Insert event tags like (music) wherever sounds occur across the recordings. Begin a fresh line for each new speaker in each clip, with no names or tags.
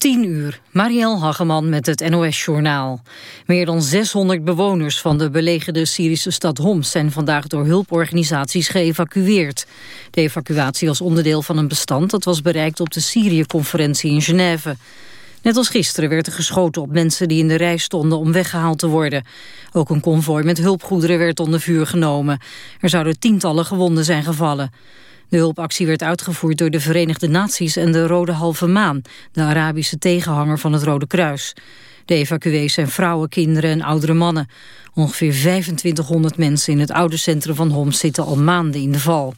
10 uur, Marielle Hageman met het NOS-journaal. Meer dan 600 bewoners van de belegerde Syrische stad Homs... zijn vandaag door hulporganisaties geëvacueerd. De evacuatie was onderdeel van een bestand... dat was bereikt op de Syrië-conferentie in Genève. Net als gisteren werd er geschoten op mensen die in de rij stonden... om weggehaald te worden. Ook een konvooi met hulpgoederen werd onder vuur genomen. Er zouden tientallen gewonden zijn gevallen. De hulpactie werd uitgevoerd door de Verenigde Naties en de Rode Halve Maan, de Arabische tegenhanger van het Rode Kruis. De evacuees zijn vrouwen, kinderen en oudere mannen. Ongeveer 2500 mensen in het oude centrum van Homs zitten al maanden in de val.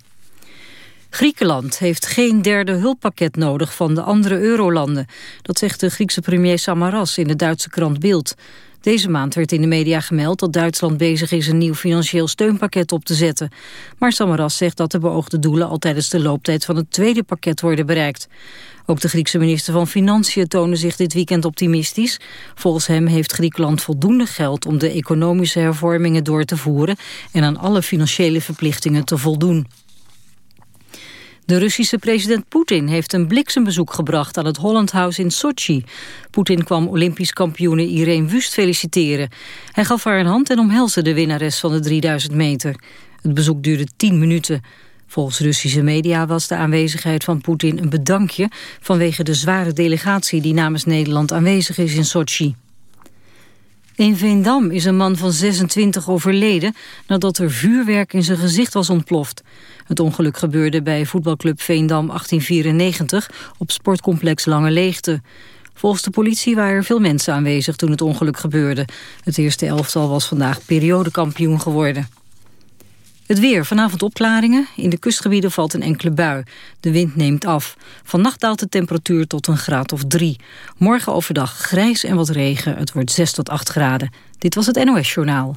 Griekenland heeft geen derde hulppakket nodig van de andere eurolanden. Dat zegt de Griekse premier Samaras in de Duitse krant Bild. Deze maand werd in de media gemeld dat Duitsland bezig is een nieuw financieel steunpakket op te zetten. Maar Samaras zegt dat de beoogde doelen al tijdens de looptijd van het tweede pakket worden bereikt. Ook de Griekse minister van Financiën toonde zich dit weekend optimistisch. Volgens hem heeft Griekenland voldoende geld om de economische hervormingen door te voeren en aan alle financiële verplichtingen te voldoen. De Russische president Poetin heeft een bliksembezoek gebracht aan het Holland House in Sochi. Poetin kwam Olympisch kampioene Irene Wust feliciteren. Hij gaf haar een hand en omhelsde de winnares van de 3000 meter. Het bezoek duurde 10 minuten. Volgens Russische media was de aanwezigheid van Poetin een bedankje... vanwege de zware delegatie die namens Nederland aanwezig is in Sochi. In Veendam is een man van 26 overleden nadat er vuurwerk in zijn gezicht was ontploft. Het ongeluk gebeurde bij voetbalclub Veendam 1894 op sportcomplex Lange Leegte. Volgens de politie waren er veel mensen aanwezig toen het ongeluk gebeurde. Het eerste elftal was vandaag periodekampioen geworden. Het weer, vanavond opklaringen. In de kustgebieden valt een enkele bui. De wind neemt af. Vannacht daalt de temperatuur tot een graad of drie. Morgen overdag grijs en wat regen. Het wordt 6 tot 8 graden. Dit was het NOS Journaal.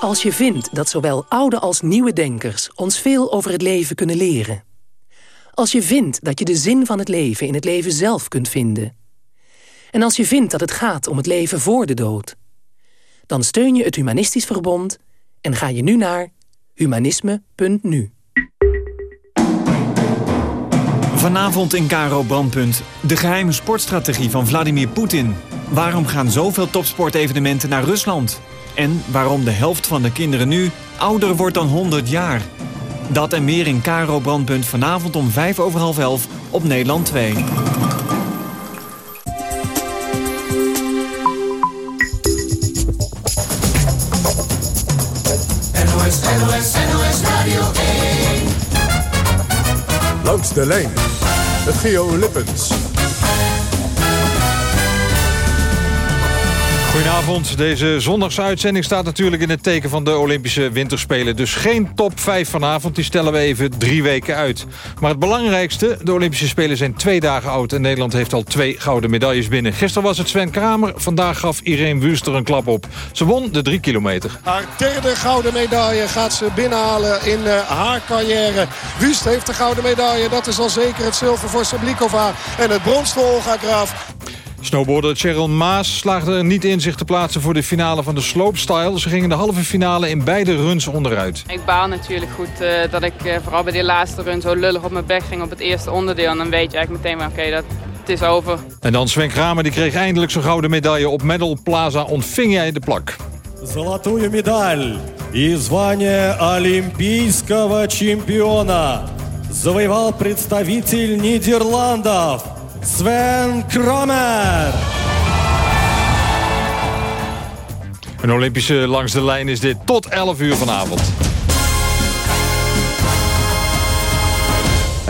Als je vindt dat zowel oude als nieuwe denkers ons veel over het leven kunnen leren. Als je vindt dat je de zin van het leven in het leven zelf kunt vinden. En als je vindt dat het gaat om het leven voor de dood. Dan steun je het Humanistisch Verbond en ga je nu naar humanisme.nu.
Vanavond in Karo Brandpunt. De geheime sportstrategie van Vladimir Poetin. Waarom gaan zoveel topsportevenementen naar Rusland? En waarom de helft van de kinderen nu ouder wordt dan 100 jaar. Dat en meer in Karo Brandpunt vanavond om 5 over half 11 op Nederland 2.
Langs de lijn. Het Geo Lippens.
Goedenavond. Deze zondagse uitzending staat natuurlijk in het teken van de Olympische Winterspelen. Dus geen top 5 vanavond, die stellen we even drie weken uit. Maar het belangrijkste, de Olympische Spelen zijn twee dagen oud... en Nederland heeft al twee gouden medailles binnen. Gisteren was het Sven Kramer, vandaag gaf Irene Wüster een klap op. Ze won de drie kilometer.
Haar derde gouden medaille gaat ze binnenhalen in uh, haar carrière. Wüst heeft de gouden medaille, dat is al zeker het zilver voor Sablikova... en het brons voor Olga Graaf.
Snowboarder Cheryl Maas slaagde er niet in zich te plaatsen voor de finale van de slopestyle. Ze gingen de halve finale in beide runs onderuit.
Ik baal natuurlijk goed uh, dat ik uh, vooral bij die laatste run zo lullig op mijn bek ging op het eerste onderdeel. En dan weet je eigenlijk meteen, oké, okay, dat het is over.
En dan Sven Kramer, die kreeg eindelijk zijn gouden medaille. Op Medal Plaza ontving hij de plak.
Золотую медаль и звание олимпийского чемпиона завоевал представитель Нидерландов Sven Kramer.
Een Olympische langs de lijn is dit tot 11 uur vanavond.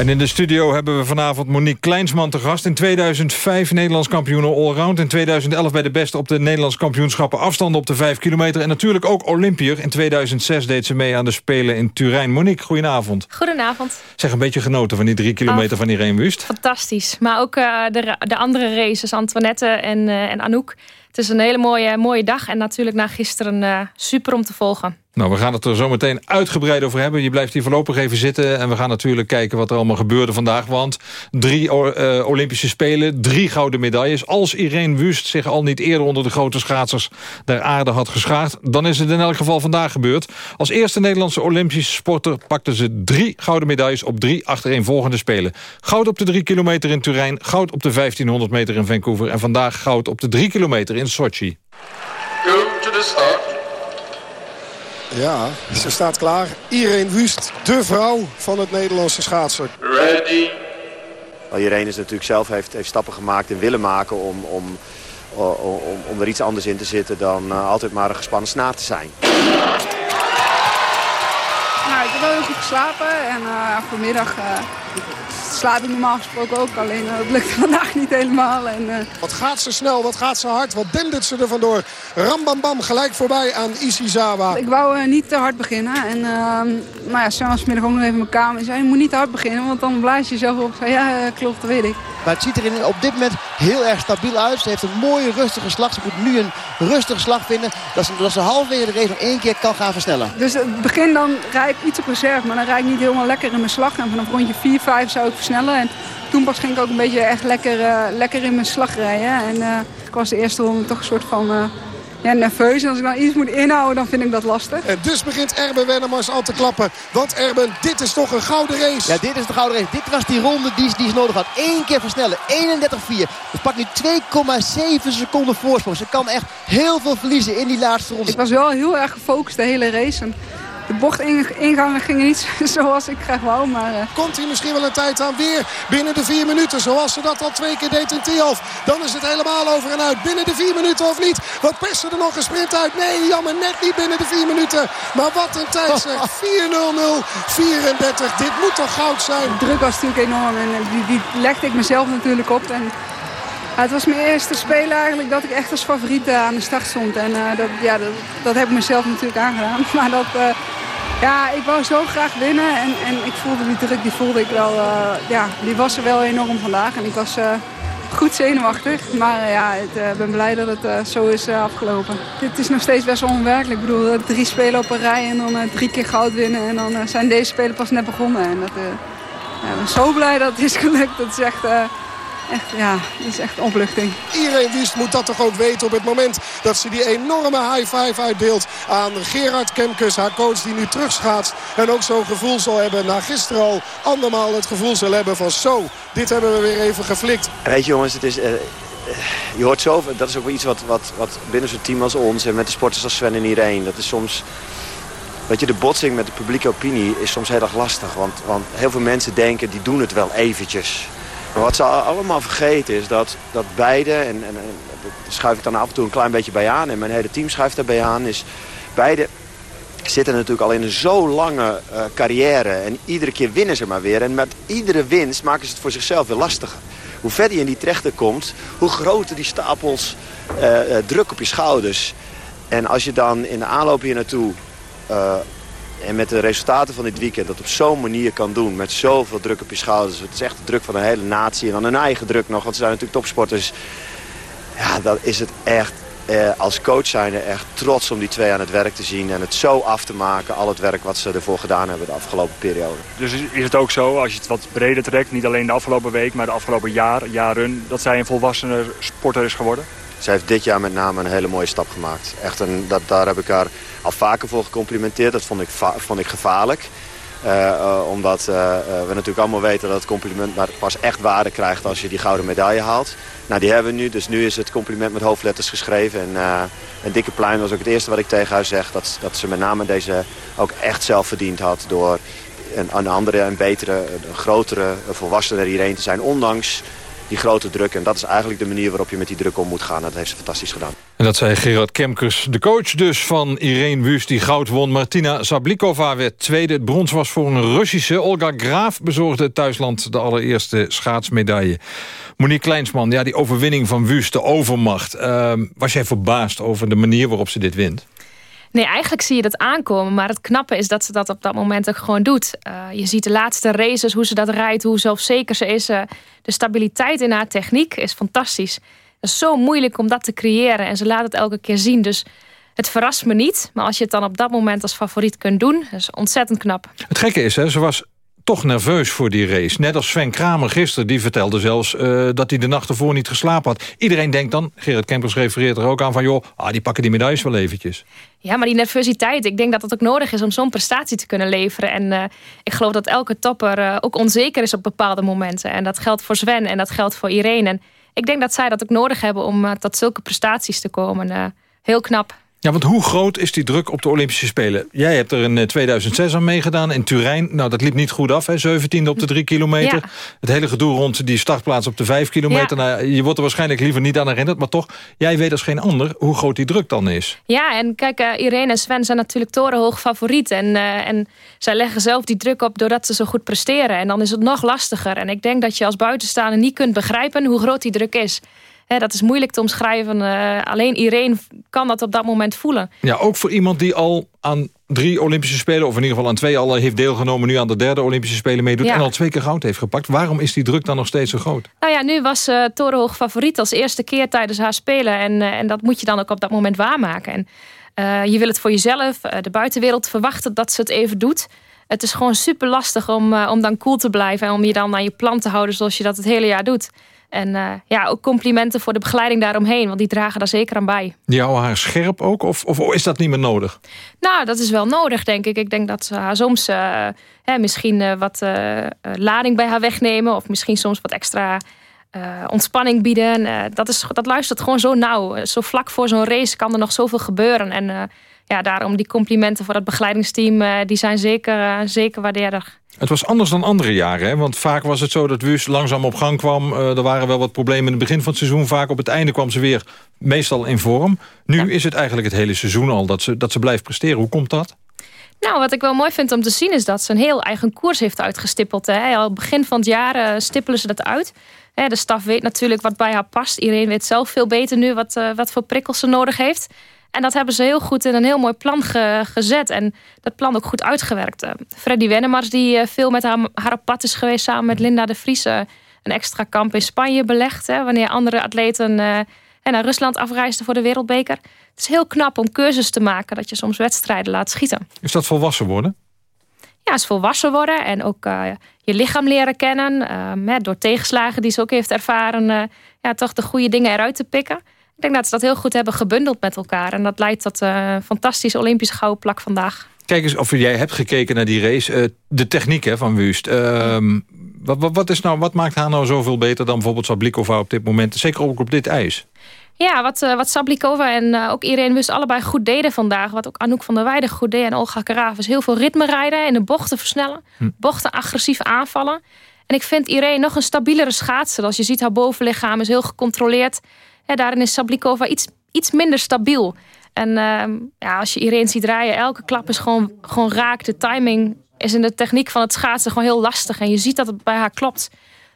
En in de studio hebben we vanavond Monique Kleinsman te gast. In 2005 Nederlands kampioen allround. In 2011 bij de beste op de Nederlands kampioenschappen afstanden op de 5 kilometer. En natuurlijk ook Olympier. In 2006 deed ze mee aan de Spelen in Turijn. Monique, goedenavond.
Goedenavond.
Zeg, een beetje genoten van die drie kilometer oh, van Irene Wust.
Fantastisch. Maar ook uh, de, de andere races, Antoinette en, uh, en Anouk het is een hele mooie, mooie dag. En natuurlijk na gisteren uh, super om te volgen.
Nou, we gaan het er zo meteen uitgebreid over hebben. Je blijft hier voorlopig even zitten. En we gaan natuurlijk kijken wat er allemaal gebeurde vandaag. Want drie uh, Olympische Spelen, drie gouden medailles. Als Irene Wust zich al niet eerder onder de grote schaatsers der aarde had geschaard... dan is het in elk geval vandaag gebeurd. Als eerste Nederlandse Olympische sporter pakte ze drie gouden medailles... op drie achtereenvolgende Spelen. Goud op de drie kilometer in Turijn, goud op de 1500 meter in Vancouver... en vandaag goud op de drie kilometer in Sochi. Go to the start.
Ja, ze staat klaar. Irene Wust, de vrouw van het Nederlandse schaatser. Ready.
Irene is natuurlijk zelf heeft, heeft stappen gemaakt en willen maken om, om, om, om er iets anders in te zitten dan uh, altijd maar een gespannen snaar te zijn.
Nou, ik heb wel heel goed geslapen en uh, vanmiddag uh, slaap ik normaal gesproken ook. Alleen uh, het lukt (laughs) vandaag niet helemaal. En, uh...
Wat gaat ze snel, wat gaat ze hard, wat dendert ze er vandoor. Rambam gelijk voorbij aan Ishizawa.
Ik wou uh, niet te hard beginnen. En uh, nou ja, Sam was middag ook nog even in mijn kamer. en zei, je moet niet te hard beginnen, want dan blaas je jezelf op. Zei, ja, klopt, dat weet ik.
Maar het ziet er op dit moment heel erg stabiel uit. Ze heeft een mooie rustige slag. Ze moet nu een rustige slag vinden. Dat ze, dat ze halverwege de race nog één keer kan gaan versnellen.
Dus het begin dan rijd ik iets op reserve. Maar dan rijd ik niet helemaal lekker in mijn slag. En vanaf rondje 4, 5 zou ik versnellen. En toen pas ging ik ook een beetje echt lekker, uh, lekker in mijn slag rijden. En uh, ik was de eerste ronde toch een soort van... Uh, ja, nerveus. En als ik dan iets moet inhouden, dan vind ik dat lastig.
En dus begint Erben Wennemars al te klappen. Want Erben, dit is toch een gouden race.
Ja, dit is de gouden race. Dit was die ronde die, die ze nodig had. Eén keer versnellen. 31-4. Dus pakt nu 2,7 seconden voorsprong. Ze kan echt heel veel verliezen in die laatste ronde.
Ik was wel heel erg gefocust de hele race. En de bochtingangen gingen niet (laughs) zoals ik graag wou. Maar, uh...
Komt hier misschien wel een tijd aan weer binnen de vier minuten. Zoals ze dat al twee keer deed in Tialf. Dan is het helemaal over en uit. Binnen de vier minuten of niet? Wat persen er nog een sprint uit? Nee, jammer, net niet binnen de vier minuten. Maar wat een tijd zeg. (laughs) 4-0-0, 34. Dit moet toch goud zijn?
De druk was natuurlijk enorm en eh, die, die legde ik mezelf natuurlijk op. En het was mijn eerste spelen eigenlijk dat ik echt als favoriet aan de start stond. En uh, dat, ja, dat, dat, heb ik mezelf natuurlijk aangedaan. (laughs) Maar dat, uh, ja, ik wou zo graag winnen. En, en ik voelde die druk, die voelde ik wel, ja, die was er wel enorm vandaag. En ik was goed zenuwachtig. Maar ja, ik ben blij dat het zo is afgelopen. Het is nog steeds best onwerkelijk. Ik bedoel, drie spelen op een rij en dan drie keer goud winnen. En dan zijn deze spelen pas net begonnen. En dat, ja, ik ben zo blij dat het is gelukt. Dat is echt, ja, dat is echt opluchting.
Iedereen wist moet dat toch ook weten op het moment dat ze die enorme high five uitdeelt aan Gerard Kemkes, haar coach die nu terugschaatst. En ook zo'n gevoel zal hebben, na gisteren al andermaal het gevoel zal hebben van zo, dit hebben we weer even geflikt.
Weet je jongens, het is... Uh je hoort zoveel, dat is ook iets wat, wat, wat binnen zo'n team als ons en met de sporters als Sven en iedereen, dat is soms, weet je, de botsing met de publieke opinie is soms heel erg lastig. Want, want heel veel mensen denken, die doen het wel eventjes. Wat ze allemaal vergeten is dat, dat beide, en, en, daar schuif ik dan af en toe een klein beetje bij aan... en mijn hele team schuift daarbij aan, is beide zitten natuurlijk al in een zo lange uh, carrière. En iedere keer winnen ze maar weer. En met iedere winst maken ze het voor zichzelf weer lastiger. Hoe verder je in die trechter komt, hoe groter die stapels uh, uh, druk op je schouders. En als je dan in de aanloop hier naartoe en met de resultaten van dit weekend dat op zo'n manier kan doen. Met zoveel druk op je schouders. Het is echt de druk van een hele natie. En dan een eigen druk nog. Want ze zijn natuurlijk topsporters. Ja, dan is het echt eh, als coach zijn er echt trots om die twee aan het werk te zien. En het zo af te maken. Al het werk wat ze ervoor gedaan hebben de afgelopen periode.
Dus is het ook zo, als je het wat breder trekt. Niet alleen de afgelopen week, maar de afgelopen jaar, jaren. Dat zij een volwassener sporter is geworden?
Zij heeft dit jaar met name een hele mooie stap gemaakt. Echt een, dat, daar heb ik haar al vaker voor gecomplimenteerd. Dat vond ik, vond ik gevaarlijk. Uh, omdat uh, we natuurlijk allemaal weten dat het compliment maar pas echt waarde krijgt als je die gouden medaille haalt. Nou, die hebben we nu. Dus nu is het compliment met hoofdletters geschreven. En een dikke pluim was ook het eerste wat ik tegen haar zeg. Dat, dat ze met name deze ook echt zelf verdiend had door een, een andere, een betere, een grotere, volwassener hierheen te zijn. Ondanks die grote druk. En dat is eigenlijk de manier waarop je met die druk om moet gaan. Dat heeft ze fantastisch gedaan.
En dat zei Gerard Kemkers, de coach dus van Irene Wust... die goud won. Martina Sablikova werd tweede. Het brons was voor een Russische. Olga Graaf bezorgde het thuisland de allereerste schaatsmedaille. Monique Kleinsman, ja, die overwinning van Wust, de overmacht. Uh, was jij verbaasd over de manier waarop ze dit wint?
Nee, eigenlijk zie je dat aankomen. Maar het knappe is dat ze dat op dat moment ook gewoon doet. Uh, je ziet de laatste races, hoe ze dat rijdt, hoe zelfzeker ze is. Uh, de stabiliteit in haar techniek is fantastisch. Het is zo moeilijk om dat te creëren. En ze laat het elke keer zien. Dus het verrast me niet. Maar als je het dan op dat moment als favoriet kunt doen... is ontzettend knap.
Het gekke is, hè, ze was toch nerveus voor die race. Net als Sven Kramer gisteren, die vertelde zelfs uh, dat hij de nacht ervoor niet geslapen had. Iedereen denkt dan, Gerrit Kempers refereert er ook aan van... joh, ah, die pakken die medailles wel eventjes.
Ja, maar die nervositeit, ik denk dat het ook nodig is om zo'n prestatie te kunnen leveren. En uh, ik geloof dat elke topper uh, ook onzeker is op bepaalde momenten. En dat geldt voor Sven en dat geldt voor Irene. En ik denk dat zij dat ook nodig hebben om tot zulke prestaties te komen. heel knap.
Ja, want hoe groot is die druk op de Olympische Spelen? Jij hebt er in 2006 aan meegedaan in Turijn. Nou, dat liep niet goed af, hè? 17e op de 3 kilometer. Het hele gedoe rond die startplaats op de 5 kilometer. Nou, je wordt er waarschijnlijk liever niet aan herinnerd. Maar toch, jij weet als geen ander hoe groot die druk dan is.
Ja, en kijk, uh, Irene en Sven zijn natuurlijk torenhoog favoriet. En, uh, en zij leggen zelf die druk op doordat ze zo goed presteren. En dan is het nog lastiger. En ik denk dat je als buitenstaander niet kunt begrijpen hoe groot die druk is dat is moeilijk te omschrijven. Uh, alleen Irene kan dat op dat moment voelen.
Ja, ook voor iemand die al aan drie Olympische Spelen... of in ieder geval aan twee al heeft deelgenomen... nu aan de derde Olympische Spelen meedoet... en al twee keer goud heeft gepakt. Waarom is die druk dan nog steeds zo groot?
Nou ja, nu was uh, Torenhoog favoriet als eerste keer tijdens haar Spelen. En, uh, en dat moet je dan ook op dat moment waarmaken. En, je wil het voor jezelf. de buitenwereld verwacht dat ze het even doet. Het is gewoon super lastig om, om dan cool te blijven... en om je dan aan je plan te houden zoals je dat het hele jaar doet. En uh, ja, ook complimenten voor de begeleiding daaromheen. Want die dragen daar zeker aan bij.
Die houden haar scherp ook? Of, of is dat niet meer nodig?
Nou, dat is wel nodig, denk ik. Ik denk dat ze haar soms uh, hè, misschien uh, wat lading bij haar wegnemen. Of misschien soms wat extra ontspanning bieden. dat, is, dat luistert gewoon zo nauw. Zo vlak voor zo'n race kan er nog zoveel gebeuren. En ja, daarom die complimenten voor dat begeleidingsteam... die zijn zeker, zeker waardeerder.
Het was anders dan andere jaren, hè? want vaak was het zo dat Wust langzaam op gang kwam. Uh, er waren wel wat problemen in het begin van het seizoen. Vaak op het einde kwam ze weer meestal in vorm. Nu is het eigenlijk het hele seizoen al dat ze, dat ze blijft presteren. Hoe komt dat?
Nou, wat ik wel mooi vind om te zien is dat ze een heel eigen koers heeft uitgestippeld. Hè. Al begin van het jaar uh, stippelen ze dat uit. De staf weet natuurlijk wat bij haar past. Iedereen weet zelf veel beter nu wat, uh, wat voor prikkels ze nodig heeft. En dat hebben ze heel goed in een heel mooi plan gezet. En dat plan ook goed uitgewerkt. Uh, Freddy Wennemars, die uh, veel met haar, haar op pad is geweest... samen met Linda de Vries een extra kamp in Spanje belegd. Hè, wanneer andere atleten uh, naar Rusland afreisden voor de wereldbeker. Het is heel knap om keuzes te maken... dat je soms wedstrijden laat schieten.
Is dat volwassen worden?
Ja, is volwassen worden en ook je lichaam leren kennen. door tegenslagen die ze ook heeft ervaren... ja, toch de goede dingen eruit te pikken... Ik denk dat ze dat heel goed hebben gebundeld met elkaar. En dat leidt tot een uh, fantastische Olympische gouden plak vandaag.
Kijk eens of jij hebt gekeken naar die race. Uh, de techniek hè, van Wust. Uh, wat, wat, wat, is nou, wat maakt haar nou zoveel beter dan bijvoorbeeld Sablikova op dit moment? Zeker ook op dit ijs.
Ja, wat, uh, wat Sablikova en uh, ook Irene Wust allebei goed deden vandaag. Wat ook Anouk van der Weijden goed deed en Olga Karavas. Heel veel ritme rijden en de bochten versnellen. Hm. Bochten agressief aanvallen. En ik vind Irene nog een stabielere schaatser. Als je ziet, haar bovenlichaam is heel gecontroleerd daarin is Sablikova iets, iets minder stabiel. En uh, ja, als je Irene ziet draaien, elke klap is gewoon, gewoon raak. De timing is in de techniek van het schaatsen gewoon heel lastig. En je ziet dat het bij haar klopt.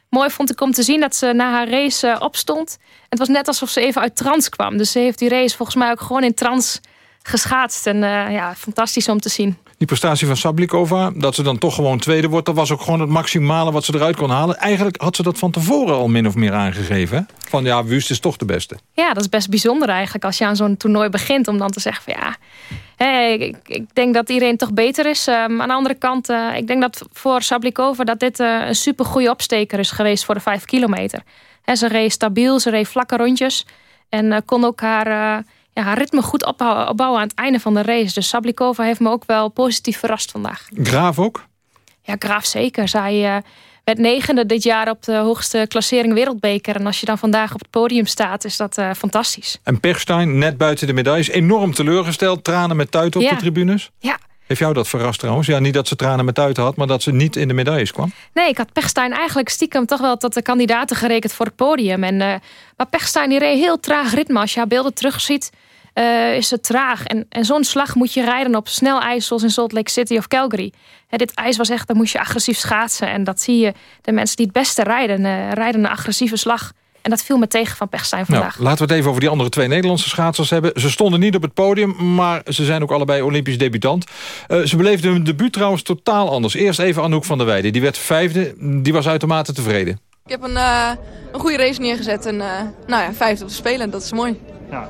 Mooi vond ik om te zien dat ze na haar race uh, opstond. Het was net alsof ze even uit trance kwam. Dus ze heeft die race volgens mij ook gewoon in trance geschaatst. En uh, ja, fantastisch om te zien.
Die prestatie van Sablikova, dat ze dan toch gewoon tweede wordt... dat was ook gewoon het maximale wat ze eruit kon halen. Eigenlijk had ze dat van tevoren al min of meer aangegeven. Van ja, Wust is toch de beste.
Ja, dat is best bijzonder eigenlijk als je aan zo'n toernooi begint... om dan te zeggen van ja, hey, ik, ik, denk dat iedereen toch beter is. Um, aan de andere kant, uh, ik denk dat voor Sablikova... dat dit uh, een super goede opsteker is geweest voor de vijf kilometer. Ze reed stabiel, ze reed vlakke rondjes... en uh, kon ook haar ja, haar ritme goed opbouwen aan het einde van de race. Dus Sablikova heeft me ook wel positief verrast vandaag.
Graaf ook?
Ja, Graaf zeker. Zij uh, werd negende dit jaar op de hoogste klassering wereldbeker. En als je dan vandaag op het podium staat, is dat uh, fantastisch.
En Perstein, net buiten de medailles, enorm teleurgesteld. Tranen met tuiten op de tribunes?
Ja,
heeft jou dat verrast trouwens? Ja, niet dat ze tranen met uit had, maar dat ze niet in de medailles kwam?
Nee, ik had Pechstein eigenlijk stiekem toch wel tot de kandidaten gerekend voor het podium. En, uh, maar Pechstein die reed heel traag ritme. Als je haar beelden terugziet, uh, is het traag. En, en zo'n slag moet je rijden op snel ijs zoals in Salt Lake City of Calgary. dit ijs was echt, dan moest je agressief schaatsen. En dat zie je, de mensen die het beste rijden, uh, rijden een agressieve slag. En dat viel me tegen van Pechstein nou, vandaag.
Nou, laten we het even over die andere twee Nederlandse schaatsers hebben. Ze stonden niet op het podium, maar ze zijn ook allebei Olympisch debutant. Uh, ze beleefden hun debuut trouwens totaal anders. Eerst even Anouk van der Weijden. Die werd vijfde, die was uitermate tevreden.
Ik heb een, uh, een goede race neergezet en uh, nou ja, vijfde op de Spelen. Dat is mooi. Ja,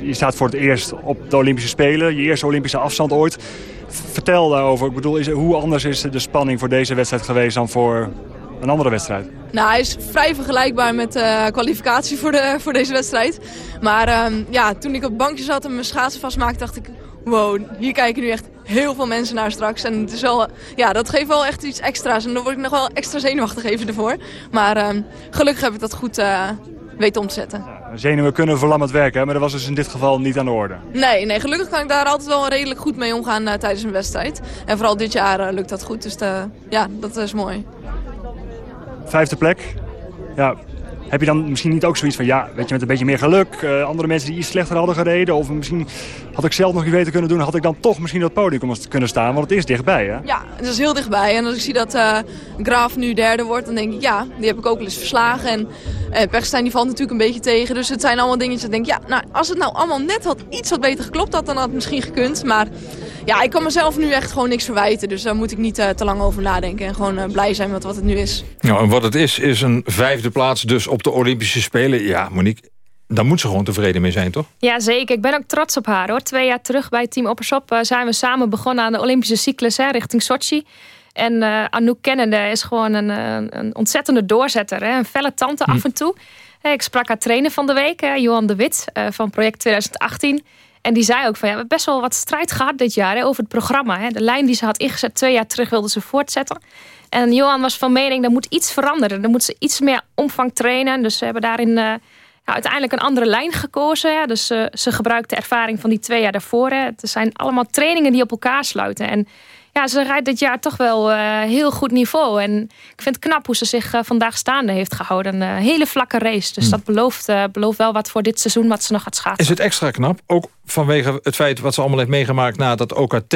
je staat voor het eerst op de Olympische Spelen. Je eerste Olympische afstand ooit. Vertel daarover. Ik bedoel, is, hoe anders is de spanning voor deze wedstrijd geweest dan voor een andere wedstrijd?
Nou, hij is vrij vergelijkbaar met de uh, kwalificatie voor, de, voor deze wedstrijd. Maar uh, ja, toen ik op het bankje zat en mijn schaatsen vastmaakte, dacht ik... Wow, hier kijken nu echt heel veel mensen naar straks. En het is wel, ja, dat geeft wel echt iets extra's. En dan word ik nog wel extra zenuwachtig even ervoor. Maar uh, gelukkig heb ik dat goed uh, weten om te zetten.
Zenuwen kunnen verlammend werken, maar dat was dus in dit geval niet aan de orde.
Nee, nee gelukkig kan ik daar altijd wel redelijk goed mee omgaan uh, tijdens een wedstrijd. En vooral dit jaar lukt dat goed. Dus de, ja, dat is mooi.
Vijfde plek. Ja, heb je dan misschien niet ook zoiets van, ja, weet je, met een beetje meer geluk, uh, andere mensen die iets slechter hadden gereden, of misschien had ik zelf nog iets beter kunnen doen, had ik dan toch misschien dat podium kunnen staan, want het is dichtbij, hè?
Ja, het is heel dichtbij. En als ik zie dat uh, Graaf nu derde wordt, dan denk ik, ja, die heb ik ook wel eens verslagen. En uh, Pechstein die valt natuurlijk een beetje tegen, dus het zijn allemaal dingetjes. Ik denk, ja, nou, als het nou allemaal net had iets wat beter geklopt had, dan had het misschien gekund. Maar ja, ik kan mezelf nu echt gewoon niks verwijten. Dus daar moet ik niet uh, te lang over nadenken. En gewoon uh, blij zijn met wat het nu is.
Nou, en wat het is, is een vijfde plaats dus op de Olympische Spelen. Ja, Monique, daar moet ze gewoon tevreden mee zijn, toch?
Ja, zeker. Ik ben ook trots op haar, hoor. Twee jaar terug bij Team Oppersop uh, zijn we samen begonnen aan de Olympische cyclus hè, richting Sochi. En Anouk kennende is gewoon een, een ontzettende doorzetter. Hè? Een felle tante hm. af en toe. Ik sprak haar trainer van de week, Johan de Wit, van project 2018... En die zei ook van ja, we hebben best wel wat strijd gehad dit jaar hè, over het programma. Hè. De lijn die ze had ingezet twee jaar terug wilde ze voortzetten. En Johan was van mening, er moet iets veranderen. Er moet ze iets meer omvang trainen. Dus ze hebben daarin uh, ja, uiteindelijk een andere lijn gekozen. Ja. Dus uh, ze gebruikt de ervaring van die twee jaar daarvoor. Hè. Het zijn allemaal trainingen die op elkaar sluiten. En ja, ze rijdt dit jaar toch wel uh, heel goed niveau. En ik vind het knap hoe ze zich uh, vandaag staande heeft gehouden. Een uh, hele vlakke race. Dus hmm. dat belooft, belooft wel wat voor dit seizoen wat ze nog gaat schaatsen.
Is het extra knap? Ook vanwege het feit wat ze allemaal heeft meegemaakt na dat OKT.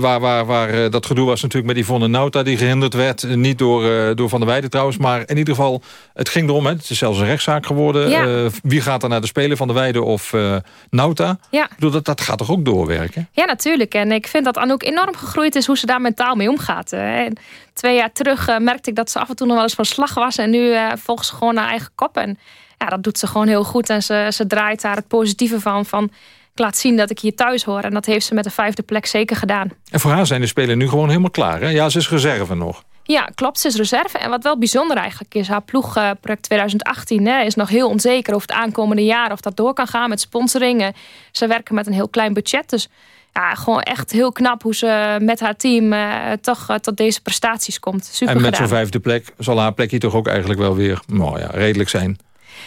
waar waar, waar dat gedoe was natuurlijk met Yvonne Nauta die gehinderd werd. Niet door, door Van der Weijden trouwens. Maar in ieder geval, het ging erom. Hè, het is zelfs een rechtszaak geworden.
Ja.
wie gaat er naar de Spelen van der Weijden of Nauta?
Ja.
Bedoel, dat, dat gaat toch ook doorwerken?
Ja, natuurlijk. En ik vind dat Anouk enorm gegroeid is hoe ze daar mentaal mee omgaat. twee jaar terug uh, merkte ik dat ze af en toe nog wel eens van slag was. En nu uh, volgt ze gewoon haar eigen kop. En ja, dat doet ze gewoon heel goed. En ze, ze draait daar het positieve van. van ik laat zien dat ik hier thuis hoor. En dat heeft ze met de vijfde plek zeker gedaan.
En voor haar zijn de spelen nu gewoon helemaal klaar. Hè? Ja, ze is reserve nog.
Ja, klopt. Ze is reserve. En wat wel bijzonder eigenlijk is, haar ploegproject 2018 hè, is nog heel onzeker over het aankomende jaar of dat door kan gaan met sponsoringen. Ze werken met een heel klein budget. Dus ja, gewoon echt heel knap hoe ze met haar team uh, toch uh, tot deze prestaties komt. Super
En met zo'n vijfde plek zal haar plekje toch ook eigenlijk wel weer nou ja, redelijk zijn.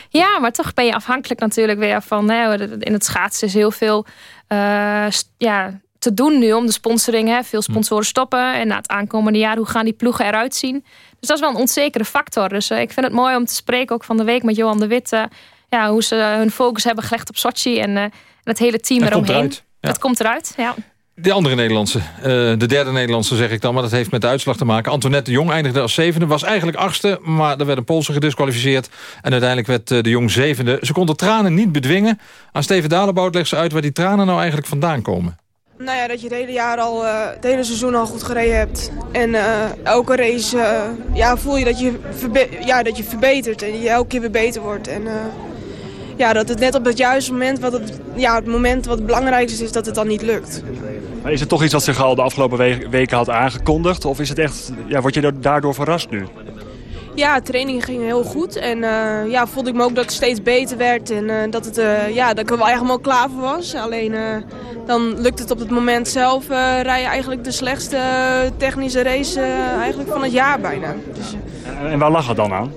Ja, maar toch ben je afhankelijk natuurlijk weer van... Hè, in het schaatsen is heel veel uh, ja, te doen nu om de sponsoring. Hè. Veel sponsoren stoppen. En na het aankomende jaar, hoe gaan die ploegen eruit zien? Dus dat is wel een onzekere factor. Dus ik vind het mooi om te spreken, ook van de week met Johan de Witte... ja, hoe ze hun focus hebben gelegd op Sochi en het hele team
het
eromheen. Het komt eruit, ja.
De andere Nederlandse, uh, de derde Nederlandse zeg ik dan, maar dat heeft met de uitslag te maken. Antoinette de Jong eindigde als zevende, was eigenlijk achtste, maar er werd een Poolse gedisqualificeerd. En uiteindelijk werd uh, de Jong zevende. Ze kon de tranen niet bedwingen. Aan Steven Dalebout legt ze uit waar die tranen nou eigenlijk vandaan komen.
Nou ja, dat je het hele jaar al, uh, het hele seizoen al goed gereden hebt. En elke race ja, voel je dat je, ja, dat je verbetert en je elke keer weer beter wordt. En ja, dat het net op het juiste moment, wat het, ja, het moment wat het belangrijkste is, dat het dan niet lukt.
Maar is het toch iets wat zich al de afgelopen weken had aangekondigd? Of is het echt, ja, word je daardoor verrast nu?
Ja, trainingen gingen heel goed. En uh, ja, voelde ik me ook dat het steeds beter werd. En uh, dat, het, uh, ja, dat ik er wel eigenlijk klaar voor was. Alleen dan lukt het op het moment zelf. rij je eigenlijk de slechtste technische race eigenlijk van het jaar bijna. Dus,
en waar lag het dan aan?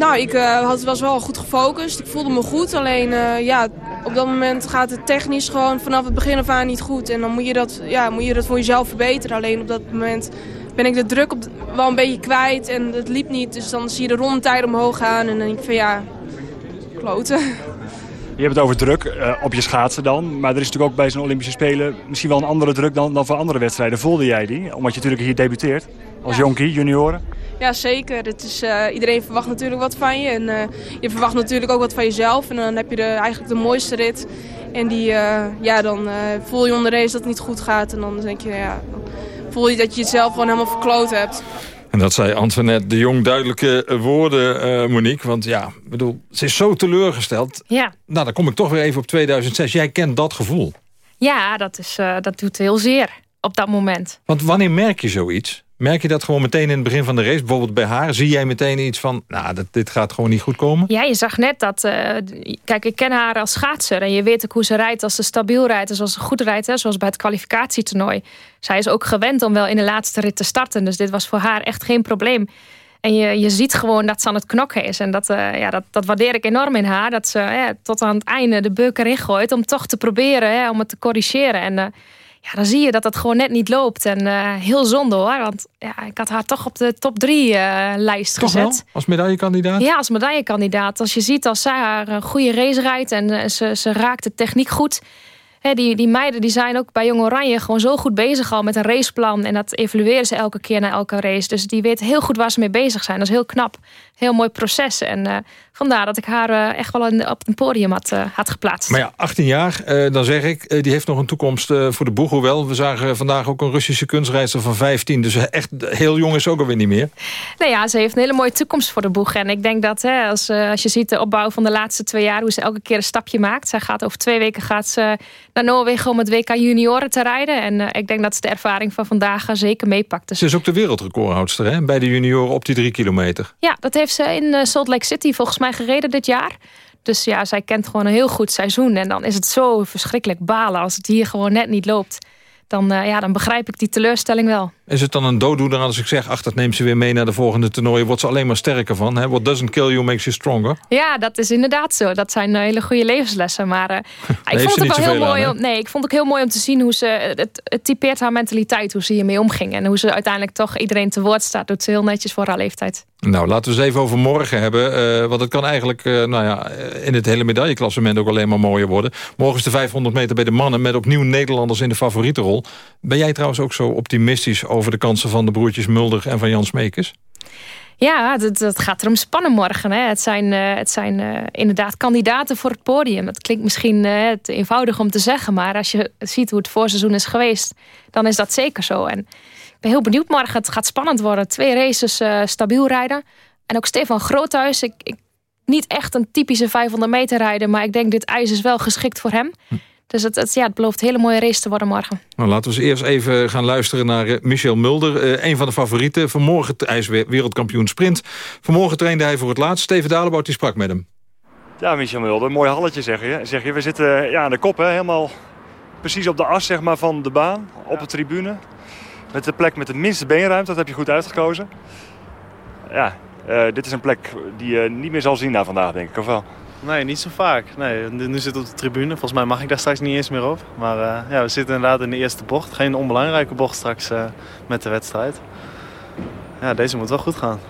Nou, ik uh, had, was wel goed gefocust. Ik voelde me goed. Alleen uh, ja, op dat moment gaat het technisch gewoon vanaf het begin af aan niet goed. En dan moet je dat, ja, moet je dat voor jezelf verbeteren. Alleen op dat moment ben ik de druk op, wel een beetje kwijt en het liep niet. Dus dan zie je de rondetijd omhoog gaan en dan denk ik van ja, kloten.
Je hebt het over druk uh, op je schaatsen dan. Maar er is natuurlijk ook bij zo'n Olympische Spelen misschien wel een andere druk dan, dan voor andere wedstrijden. Voelde jij die? Omdat je natuurlijk hier debuteert als ja. jonkie, junioren.
Ja, zeker. Het is, uh, iedereen verwacht natuurlijk wat van je. En uh, je verwacht natuurlijk ook wat van jezelf. En dan heb je de, eigenlijk de mooiste rit. En die, uh, ja, dan voel je onder race dat het niet goed gaat. En dan denk je, ja, voel je dat je het zelf gewoon helemaal verkloot hebt.
En dat zei Antoinette de Jong duidelijke eh, woorden, uh, Monique. Want ja, bedoel, ze is zo teleurgesteld.
Ja.
Nou, dan kom ik toch weer even op 2006. Jij kent dat gevoel.
Ja, dat, is, uh, dat doet heel zeer op dat moment.
Want wanneer merk je zoiets? Merk je dat gewoon meteen in het begin van de race? Bijvoorbeeld bij haar, zie jij meteen iets van... nou, dat, dit gaat gewoon niet goed komen?
Ja, je zag net dat... Uh, kijk, ik ken haar als schaatser. En je weet ook hoe ze rijdt als ze stabiel rijdt. En zoals ze goed rijdt, hè, zoals bij het kwalificatietoernooi. Zij is ook gewend om wel in de laatste rit te starten. Dus dit was voor haar echt geen probleem. En je, je ziet gewoon dat ze aan het knokken is. En dat, uh, ja, dat, dat waardeer ik enorm in haar. Dat ze tot aan het einde de beuk erin gooit... om toch te proberen, hè, om het te corrigeren. En... Ja, dan zie je dat het gewoon net niet loopt. En uh, heel zonde hoor. Want ja, ik had haar toch op de top drie uh, lijst
toch
gezet.
Wel? Als medaillekandidaat?
Ja, als medaillekandidaat. Als je ziet als zij haar een goede race rijdt en ze, ze raakt de techniek goed. Hè, die, die meiden die zijn ook bij Jong Oranje gewoon zo goed bezig al met een raceplan. En dat evalueren ze elke keer na elke race. Dus die weten heel goed waar ze mee bezig zijn. Dat is heel knap. Heel mooi proces. En uh, vandaar dat ik haar uh, echt wel in, op een podium had, uh, had geplaatst.
Maar ja, 18 jaar, dan zeg ik, die heeft nog een toekomst voor de boeg. Hoewel, we zagen vandaag ook een Russische kunstrijster van 15. Dus echt heel jong is ook alweer niet meer.
Nou ja, ze heeft een hele mooie toekomst voor de boeg. En ik denk dat hè, als, als je ziet de opbouw van de laatste twee jaar... hoe ze elke keer een stapje maakt. Zij gaat over twee weken gaat ze naar Noorwegen om het WK junioren te rijden. En ik denk dat ze de ervaring van vandaag zeker meepakt. Dus...
Ze is ook de wereldrecordhoudster hè? bij de junioren op die drie kilometer.
Ja, dat heeft ze in Salt Lake City volgens mij gereden dit jaar. Dus ja, zij kent gewoon een heel goed seizoen. En dan is het zo verschrikkelijk balen als het hier gewoon net niet loopt. Dan, uh, ja, dan begrijp ik die teleurstelling wel.
Is het dan een dooddoener als ik zeg... ach, dat neemt ze weer mee naar de volgende toernooien... wordt ze alleen maar sterker van? Hè? What doesn't kill you makes you stronger?
Ja, dat is inderdaad zo. Dat zijn hele goede levenslessen. Maar (laughs) uh, ik vond het ook wel heel mooi... Om, nee, ik vond het ook heel mooi om te zien hoe ze... Het, het typeert haar mentaliteit, hoe ze hiermee omging. En hoe ze uiteindelijk toch iedereen te woord staat. Doet ze heel netjes voor haar leeftijd.
Nou, laten we eens even over morgen hebben. Uh, want het kan eigenlijk uh, nou ja, in het hele medailleklassement ook alleen maar mooier worden. Morgen is de 500 meter bij de mannen... met opnieuw Nederlanders in de favoriete Ben jij trouwens ook zo optimistisch over de kansen van de broertjes Mulder en van Jan Smekers?
Ja, dat, dat gaat erom spannen morgen. Hè. Het zijn, uh, het zijn uh, inderdaad kandidaten voor het podium. Dat klinkt misschien uh, te eenvoudig om te zeggen... maar als je ziet hoe het voorseizoen is geweest... dan is dat zeker zo. En ik ben heel benieuwd morgen. Het gaat spannend worden. Twee races stabiel rijden. En ook Stefan Groothuis. Ik, ik, niet echt een typische 500 meter rijden... maar ik denk dit ijs is wel geschikt voor hem... Hm. Dus het, het, ja, het belooft een hele mooie race te worden morgen.
Nou, laten we eens eerst even gaan luisteren naar uh, Michel Mulder. Uh, een van de favorieten. Vanmorgen, hij is wereldkampioen sprint. Vanmorgen trainde hij voor het laatst. Steven Dalebout die sprak met hem.
Ja, Michel Mulder. Mooi halletje zeg je. Zeg je. We zitten ja, aan de kop, hè, helemaal precies op de as zeg maar, van de baan. Op de tribune. Met de plek met de minste beenruimte. Dat heb je goed uitgekozen. Ja, uh, dit is een plek die je niet meer zal zien na vandaag, denk ik. Of wel?
Nee, niet zo vaak. Nee, nu zit op de tribune. Volgens mij mag ik daar straks niet eens meer op. Maar uh, ja, we zitten inderdaad in de eerste bocht. Geen onbelangrijke bocht straks uh, met de wedstrijd. Ja, deze moet wel goed gaan.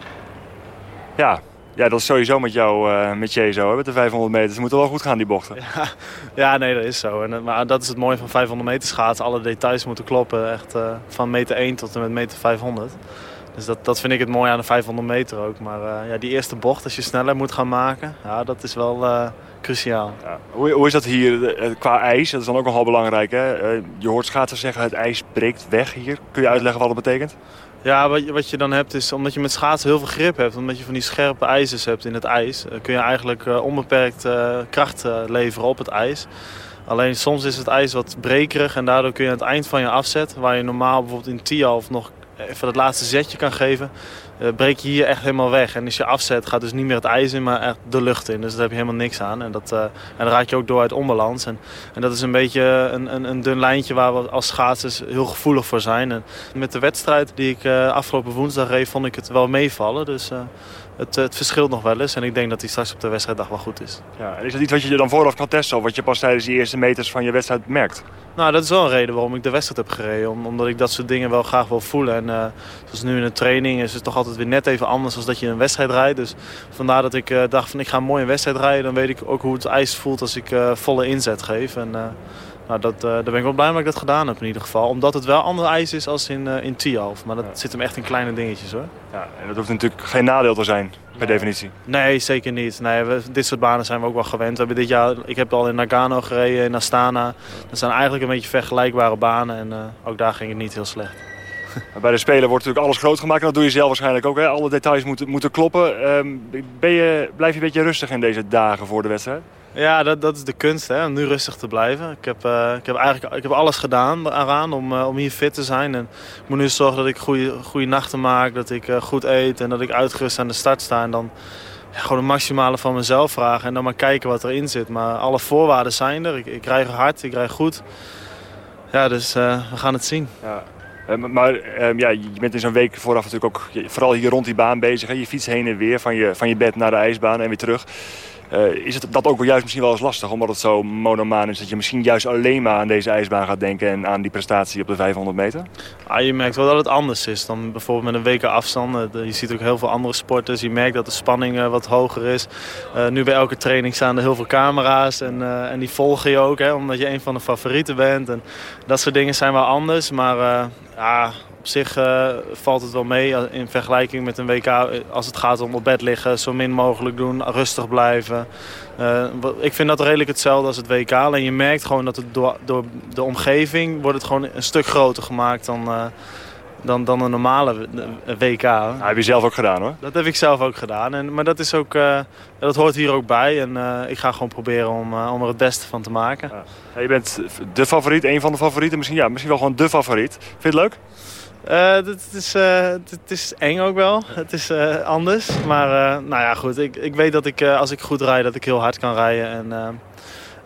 Ja, ja dat is sowieso met jou, uh, met je zo, hè, met de 500 meter. Ze moeten wel goed gaan, die bochten.
Ja, ja nee, dat is zo. En, maar dat is het mooie van 500 meter schaatsen. Alle details moeten kloppen. Echt van meter 1 tot en met meter 500. Dus dat, dat vind ik het mooie aan de 500 meter ook. Maar uh, ja, die eerste bocht, als je sneller moet gaan maken, ja, dat is wel uh, cruciaal.
Ja. Hoe, hoe is dat hier qua ijs? Dat is dan ook nogal belangrijk. Hè? Uh, je hoort schaatsers zeggen het ijs breekt weg hier. Kun je uitleggen wat dat betekent?
Ja, wat je, wat je dan hebt is, omdat je met schaatsen heel veel grip hebt, omdat je van die scherpe ijzers hebt in het ijs, kun je eigenlijk onbeperkt kracht leveren op het ijs. Alleen soms is het ijs wat brekerig en daardoor kun je aan het eind van je afzet, waar je normaal bijvoorbeeld in Tialf nog even het laatste zetje kan geven, uh, breek je hier echt helemaal weg. En als je afzet gaat dus niet meer het ijs in, maar echt de lucht in. Dus daar heb je helemaal niks aan. En, dat, uh, en dan raak je ook door uit onbalans. En, en dat is een beetje een, een, een dun lijntje waar we als schaatsers heel gevoelig voor zijn. En met de wedstrijd die ik afgelopen woensdag reed, vond ik het wel meevallen. Dus het, het, verschilt nog wel eens. En ik denk dat die straks op de wedstrijddag wel goed is.
Ja, en is dat iets wat je dan vooraf kan testen? Of wat je pas tijdens die eerste meters van je wedstrijd merkt?
Nou, dat is wel een reden waarom ik de wedstrijd heb gereden. Om, omdat ik dat soort dingen wel graag wil voelen. En uh, zoals nu in een training is het toch altijd weer net even anders dan dat je een wedstrijd rijdt. Dus vandaar dat ik uh, dacht van ik ga een mooie wedstrijd rijden. Dan weet ik ook hoe het ijs voelt als ik uh, volle inzet geef. En, nou, dat, daar ben ik wel blij dat ik dat gedaan heb in ieder geval. Omdat het wel ander ijs is als in, in Tialf. Maar dat ja. zit hem echt in kleine dingetjes hoor.
Ja, en dat hoeft natuurlijk geen nadeel te zijn per definitie.
Nee, zeker niet. Nee, we, dit soort banen zijn we ook wel gewend. We hebben dit jaar, ik heb al in Nagano gereden, in Astana. Dat zijn eigenlijk een beetje vergelijkbare banen en uh, ook daar ging het niet heel slecht. (laughs)
Bij de Spelen wordt natuurlijk alles groot gemaakt. En dat doe je zelf waarschijnlijk ook. Hè? Alle details moeten, moeten kloppen. Ehm, ben je, blijf je een beetje rustig in deze dagen voor de wedstrijd?
Ja, dat, dat is de kunst, hè, om nu rustig te blijven. Ik heb, uh, ik heb eigenlijk ik heb alles gedaan eraan om, uh, om hier fit te zijn. En ik moet nu zorgen dat ik goede, goede nachten maak, dat ik uh, goed eet en dat ik uitgerust aan de start sta. En dan ja, gewoon het maximale van mezelf vragen en dan maar kijken wat erin zit. Maar alle voorwaarden zijn er. Ik, ik rij hard, ik rij goed. Ja, dus we gaan het zien.
Ja. Maar um, ja, je bent in zo'n week vooraf natuurlijk ook vooral hier rond die baan bezig. Hè? Je fietst heen en weer van je, van je bed naar de ijsbaan en weer terug. Uh, is het dat ook wel juist misschien wel eens lastig, omdat het zo monomaan is... dat je misschien juist alleen maar aan deze ijsbaan gaat denken... en aan die prestatie op de 500 meter?
Ah, je merkt wel dat het anders is dan bijvoorbeeld met een weken afstand. Uh, je ziet ook heel veel andere sporters. Je merkt dat de spanning uh, wat hoger is. nu bij elke training staan er heel veel camera's en, en die volgen je ook... Hè, omdat je een van de favorieten bent. En dat soort dingen zijn wel anders, maar ja, op zich uh, valt het wel mee in vergelijking met een WK. Als het gaat om op bed liggen, zo min mogelijk doen, rustig blijven. Uh, ik vind dat redelijk hetzelfde als het WK. En je merkt gewoon dat het door, door de omgeving wordt het gewoon een stuk groter gemaakt dan, uh, dan, dan een normale WK.
Dat heb je zelf ook gedaan hoor?
Dat heb ik zelf ook gedaan. En, maar dat, is ook, dat hoort hier ook bij. En ik ga gewoon proberen om, om er het beste van te maken.
Ja. je bent de favoriet, een van de favorieten. Misschien, ja, misschien wel gewoon de favoriet. Vind je het leuk?
Het, is, uh, het is eng ook wel. Het is uh, anders. Maar nou ja, goed. Ik, ik weet dat ik als ik goed rijd, dat ik heel hard kan rijden. En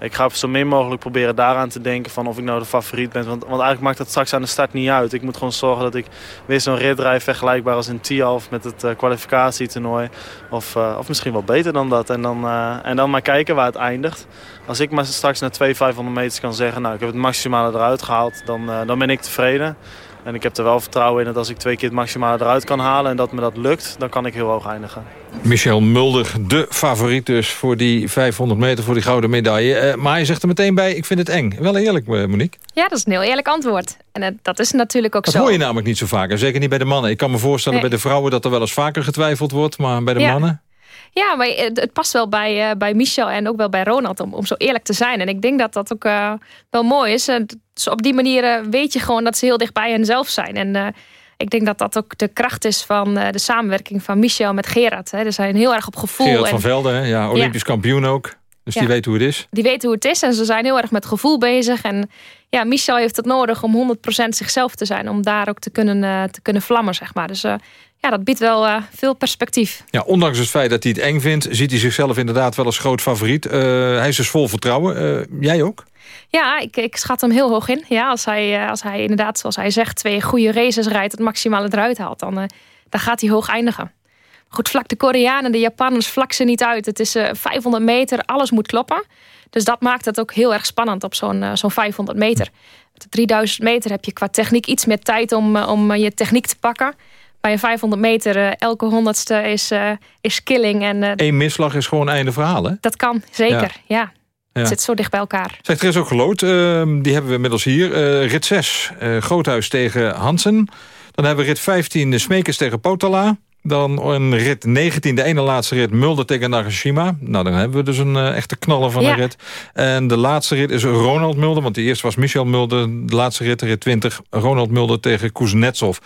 ik ga zo min mogelijk proberen daaraan te denken van of ik nou de favoriet ben. Want, want eigenlijk maakt dat straks aan de start niet uit. Ik moet gewoon zorgen dat ik weer zo'n rit rijd vergelijkbaar als in Tialf met het kwalificatietoernooi. Of, of misschien wel beter dan dat. En dan, en dan maar kijken waar het eindigt. Als ik maar straks na 2, 500 meters kan zeggen, nou ik heb het maximale eruit gehaald, dan, dan ben ik tevreden. En ik heb er wel vertrouwen in dat als ik twee keer het maximale eruit kan halen... en dat me dat lukt, dan kan ik heel hoog eindigen.
Michel Mulder, de favoriet dus voor die 500 meter, voor die gouden medaille. Uh, maar hij zegt er meteen bij, ik vind het eng. Wel eerlijk, eh, Monique.
Ja, dat is een heel eerlijk antwoord. En uh, dat is natuurlijk ook
dat
zo.
Dat hoor je namelijk niet zo vaak. En zeker niet bij de mannen. Ik kan me voorstellen nee. bij de vrouwen dat er wel eens vaker getwijfeld wordt. Maar bij de
ja.
mannen...
Ja, maar het past wel bij, uh, bij Michel en ook wel bij Ronald om, om zo eerlijk te zijn. En ik denk dat dat ook uh, wel mooi is. En dus op die manier weet je gewoon dat ze heel dicht bij henzelf zijn. En ik denk dat dat ook de kracht is van de samenwerking van Michel met Gerard. Hè. Ze zijn heel erg op gevoel.
Gerard van Velde, hè? Ja, Olympisch ja. kampioen ook. Dus ja. die weet hoe het is.
Die weten hoe het is en ze zijn heel erg met gevoel bezig. En ja, Michel heeft het nodig om 100% zichzelf te zijn. Om daar ook te kunnen, te kunnen vlammen, zeg maar. Dus ja, dat biedt wel uh, veel perspectief.
Ja, ondanks het feit dat hij het eng vindt... ziet hij zichzelf inderdaad wel als groot favoriet. Uh, hij is dus vol vertrouwen. Uh, jij ook?
Ja, ik, ik schat hem heel hoog in. Ja, als, hij, als hij inderdaad, zoals hij zegt... twee goede races rijdt, het maximale eruit haalt... dan, dan gaat hij hoog eindigen. Goed, vlak de Koreanen, de Japanners vlak ze niet uit. Het is 500 meter, alles moet kloppen. Dus dat maakt het ook heel erg spannend op zo'n zo'n 500 meter. Met de 3000 meter heb je qua techniek iets meer tijd om, om je techniek te pakken bij een 500 meter, uh, elke honderdste is, uh, is killing. En, uh,
Eén misslag is gewoon einde verhaal, hè?
Dat kan, zeker, ja. ja. ja. Het zit zo dicht bij elkaar.
Zeg, er is ook gelood. Ehm, die hebben we inmiddels hier. rit 6, Groothuis tegen Hansen. Dan hebben we rit 15, de Smekers tegen Potala. Dan een rit 19, de ene laatste rit, Mulder tegen Nagashima. Nou, dan hebben we dus een echte knaller van een rit. En de laatste rit is Ronald Mulder, want de eerste was Michel Mulder. De laatste rit, rit 20, Ronald Mulder tegen Kuznetsov.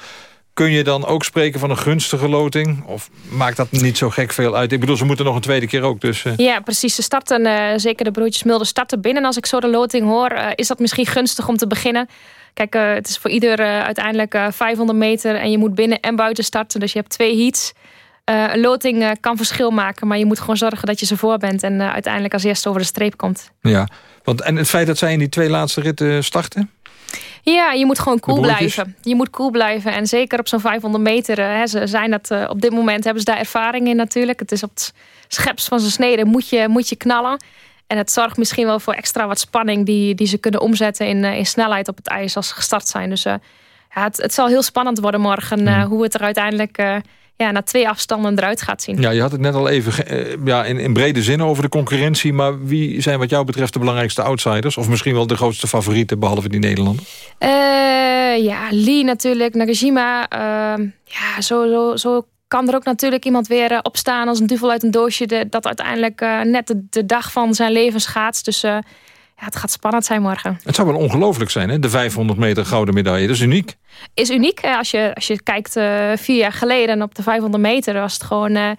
Kun je dan ook spreken van een gunstige loting? Of maakt dat niet zo gek veel uit? Ik bedoel, ze moeten nog een tweede keer ook. Dus, uh...
Ja, precies. Ze starten, uh, zeker de broertjes Mulder starten binnen. Als ik zo de loting hoor, uh, is dat misschien gunstig om te beginnen. Kijk, het is voor ieder uiteindelijk 500 meter en je moet binnen en buiten starten. Dus je hebt twee heats. een loting kan verschil maken, maar je moet gewoon zorgen dat je ze voor bent. En uiteindelijk als eerste over de streep komt.
Ja, want, en het feit dat zij in die twee laatste ritten starten?
Ja, je moet gewoon cool blijven. Je moet cool blijven. En zeker op zo'n 500 meter. Hè, ze zijn dat, uh, op dit moment hebben ze daar ervaring in natuurlijk. Het is op het scheps van zijn snede moet je, moet je knallen. En het zorgt misschien wel voor extra wat spanning... die, die ze kunnen omzetten in, uh, in snelheid op het ijs als ze gestart zijn. Dus uh, ja, het, het zal heel spannend worden morgen... Mm. hoe het er uiteindelijk ja, na twee afstanden eruit gaat zien.
Ja, je had het net al even ja, in, in brede zin over de concurrentie. Maar wie zijn wat jou betreft de belangrijkste outsiders? Of misschien wel de grootste favorieten, behalve die Nederlander?
Uh, ja, Lee natuurlijk, Nagashima. Uh, ja, zo, zo, zo kan er ook natuurlijk iemand weer opstaan als een duvel uit een doosje. De, dat uiteindelijk uh, net de, de, dag van zijn leven schaats. Dus ja, het gaat spannend zijn morgen.
Het zou wel ongelooflijk zijn, hè? de 500 meter gouden medaille. Dat is uniek.
Is uniek. Als je, als je kijkt uh, vier jaar geleden op de 500 meter... was het gewoon... Uh,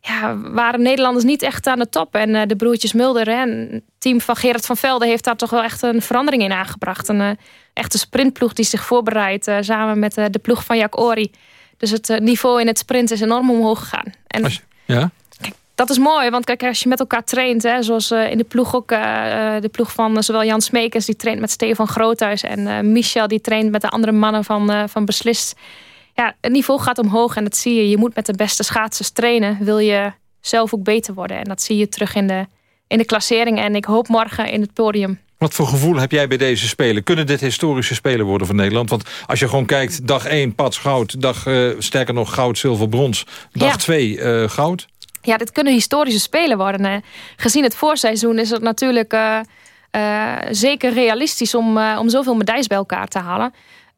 ja, waren Nederlanders niet echt aan de top. En uh, de broertjes Mulder, hè, het team van Gerard van Velde... heeft daar toch wel echt een verandering in aangebracht. Een echte sprintploeg die zich voorbereidt... samen met de ploeg van Jack Ori. Dus het niveau in het sprint is enorm omhoog gegaan. En,
ja?
Dat is mooi, want kijk, als je met elkaar traint, hè, zoals uh, in de ploeg ook, uh, de ploeg van zowel Jan Smekers, die traint met Stefan Groothuis, en Michel, die traint met de andere mannen van, van Beslist. Ja, het niveau gaat omhoog en dat zie je. Je moet met de beste schaatsers trainen, wil je zelf ook beter worden. En dat zie je terug in de, in de klassering. En ik hoop morgen in het podium.
Wat voor gevoel heb jij bij deze Spelen? Kunnen dit historische Spelen worden voor Nederland? Want als je gewoon kijkt, dag 1 pats goud, dag sterker nog goud, zilver, brons. Dag 2 goud.
Ja, dit kunnen historische spelen worden. Gezien het voorseizoen is het natuurlijk uh, uh, zeker realistisch om, uh, om zoveel medailles bij elkaar te halen.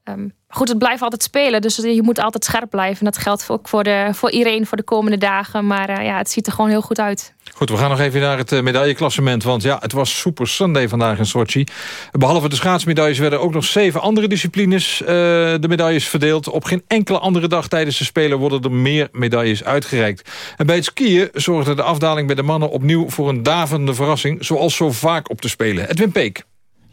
Um, goed, het blijft altijd spelen, dus je moet altijd scherp blijven. En dat geldt ook voor, de, voor iedereen voor de komende dagen. Maar uh, ja, het ziet er gewoon heel goed uit.
Goed, we gaan nog even naar het medailleklassement. Want ja, het was Super Sunday vandaag in Sochi. Behalve de schaatsmedailles werden ook nog zeven andere disciplines uh, de medailles verdeeld. Op geen enkele andere dag tijdens de Spelen worden er meer medailles uitgereikt. En bij het skiën zorgde de afdaling bij de mannen opnieuw voor een davende verrassing. Zoals zo vaak op de Spelen. Edwin Peek.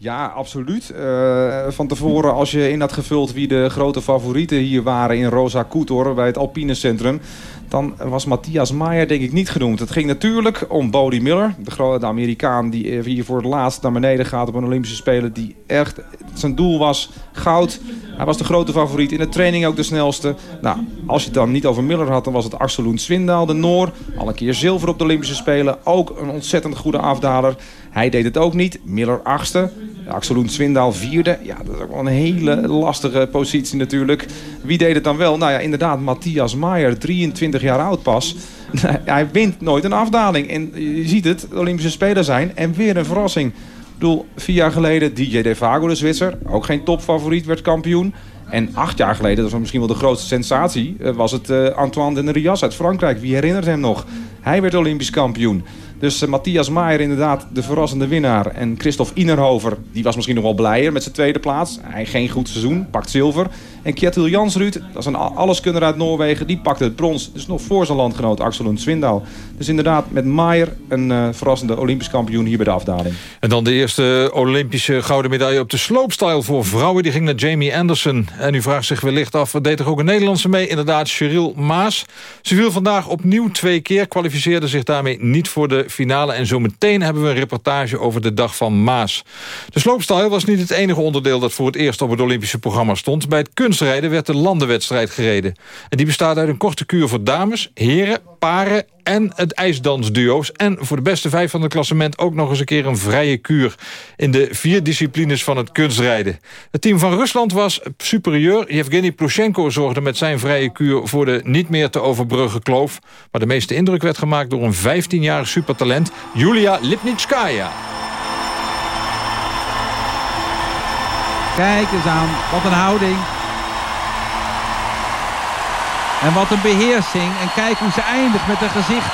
Ja, absoluut. Uh, van tevoren, als je in had gevuld wie de grote favorieten hier waren in Rosa Koetor bij het Alpine Centrum, dan was Matthias Maier denk ik niet genoemd. Het ging natuurlijk om Bodie Miller, de grote Amerikaan die hier voor het laatst naar beneden gaat op een Olympische Spelen. Die echt, zijn doel was goud. Hij was de grote favoriet, in de training ook de snelste. Nou, als je het dan niet over Miller had, dan was het Axel Swindaal, de Noor. Al een keer zilver op de Olympische Spelen. Ook een ontzettend goede afdaler. Hij deed het ook niet. Miller achtste. Axel Swindaal vierde. Ja, dat is ook wel een hele lastige positie natuurlijk. Wie deed het dan wel? Nou ja, inderdaad, Matthias Maier, 23 jaar oud pas. (laughs) Hij wint nooit een afdaling. En je ziet het, Olympische Spelen zijn. En weer een verrassing. Ik bedoel, vier jaar geleden DJ De Vago, de Zwitser. Ook geen topfavoriet, werd kampioen. En acht jaar geleden, dat was misschien wel de grootste sensatie... Eh, was het uh, Antoine de Rias uit Frankrijk. Wie herinnert hem nog? Hij werd Olympisch kampioen. Dus uh, Matthias Maier inderdaad de verrassende winnaar. En Christophe Inerhover, die was misschien nog wel blijer met zijn tweede plaats. Hij geen goed seizoen, pakt zilver. En Kjetil Jansruud, dat is een alleskunner uit Noorwegen, die pakte het brons. Dus nog voor zijn landgenoot Axel Lund. Dus inderdaad met Maier een uh, verrassende Olympisch kampioen hier bij de afdaling.
En dan de eerste Olympische gouden medaille op de slopestyle voor vrouwen. Die ging naar Jamie Anderson. En u vraagt zich wellicht af, deed er ook een Nederlandse mee? Inderdaad, Cheryl Maas. Ze viel vandaag opnieuw twee keer, kwalificeerde zich daarmee niet voor de finale. En zometeen hebben we een reportage over de dag van Maas. De slopestyle was niet het enige onderdeel dat voor het eerst op het Olympische programma stond. Bij het kunstrijden werd de landenwedstrijd gereden. En die bestaat uit een korte kuur voor dames, heren, paren en het ijsdansduo's. En voor de beste vijf van het klassement ook nog eens een keer een vrije kuur... in de vier disciplines van het kunstrijden. Het team van Rusland was superieur. Yevgeny Plushenko zorgde met zijn vrije kuur voor de niet meer te overbruggen kloof. Maar de meeste indruk werd gemaakt door een 15-jarig supertalent... Julia Lipnitskaya.
Kijk eens aan, wat een houding. En wat een beheersing. En kijk hoe ze eindigt met een gezicht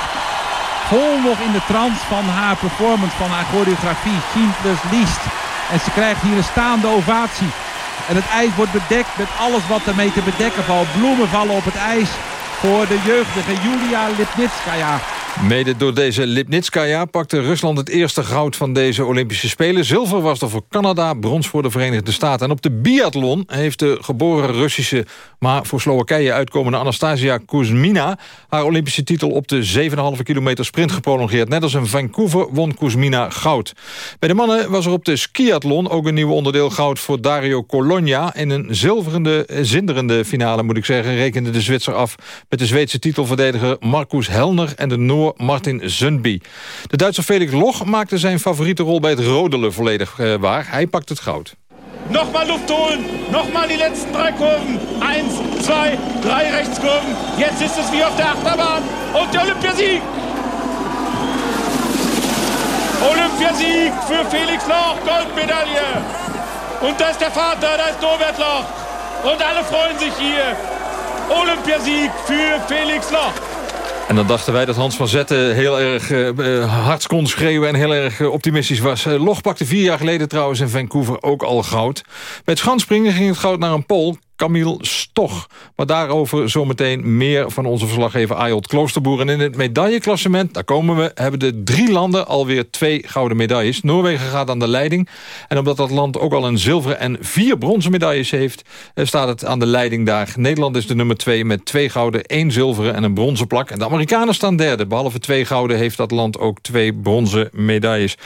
vol nog in de trance van haar performance, van haar choreografie. 10 plus liest. En ze krijgt hier een staande ovatie. En het ijs wordt bedekt met alles wat ermee te bedekken valt. Bloemen vallen op het ijs voor de jeugdige Julia Lipnitskaya.
Mede door deze Lipnitskaya pakte Rusland het eerste goud van deze Olympische Spelen. Zilver was er voor Canada, brons voor de Verenigde Staten. En op de biathlon heeft de geboren Russische, maar voor Slowakije uitkomende Anastasia Kuzmina haar Olympische titel op de 7,5 kilometer sprint geprolongeerd. Net als in Vancouver won Kuzmina goud. Bij de mannen was er op de skiathlon ook een nieuw onderdeel goud voor Dario Colonia. In een zilverende, zinderende finale moet ik zeggen, rekende de Zwitser af met de Zweedse titelverdediger Marcus Helner en de Noor Martin Zundby. De Duitse Felix Loch maakte zijn favoriete rol bij het rodelen volledig uh, waar. Hij pakt het goud.
Nochmal Luft holen. Nochmal die letzten drei Kurven. Eins, zwei, drei Rechtskurven. Jetzt ist es wie auf der Achterbahn. Und der Olympiasieg. Olympiasieg für Felix Loch. Goldmedaille. Und da ist der Vater, da ist Norbert Loch. Und alle freuen sich hier. Olympiasieg für Felix Loch.
En dan dachten wij dat Hans van Zetten heel erg uh, hard kon schreeuwen... en heel erg optimistisch was. Log pakte vier jaar geleden trouwens in Vancouver ook al goud. Bij het schansspringen ging het goud naar een Pool. Camille Stoch. Maar daarover zometeen meer van onze verslaggever Ayot Kloosterboer. En in het medailleklassement, daar komen we, hebben de drie landen alweer twee gouden medailles. Noorwegen gaat aan de leiding. En omdat dat land ook al een zilveren en vier bronzen medailles heeft... Eh, staat het aan de leiding daar. Nederland is de nummer twee met twee gouden, één zilveren en een bronzen plak. En de Amerikanen staan derde. Behalve twee gouden heeft dat land ook twee bronzen medailles.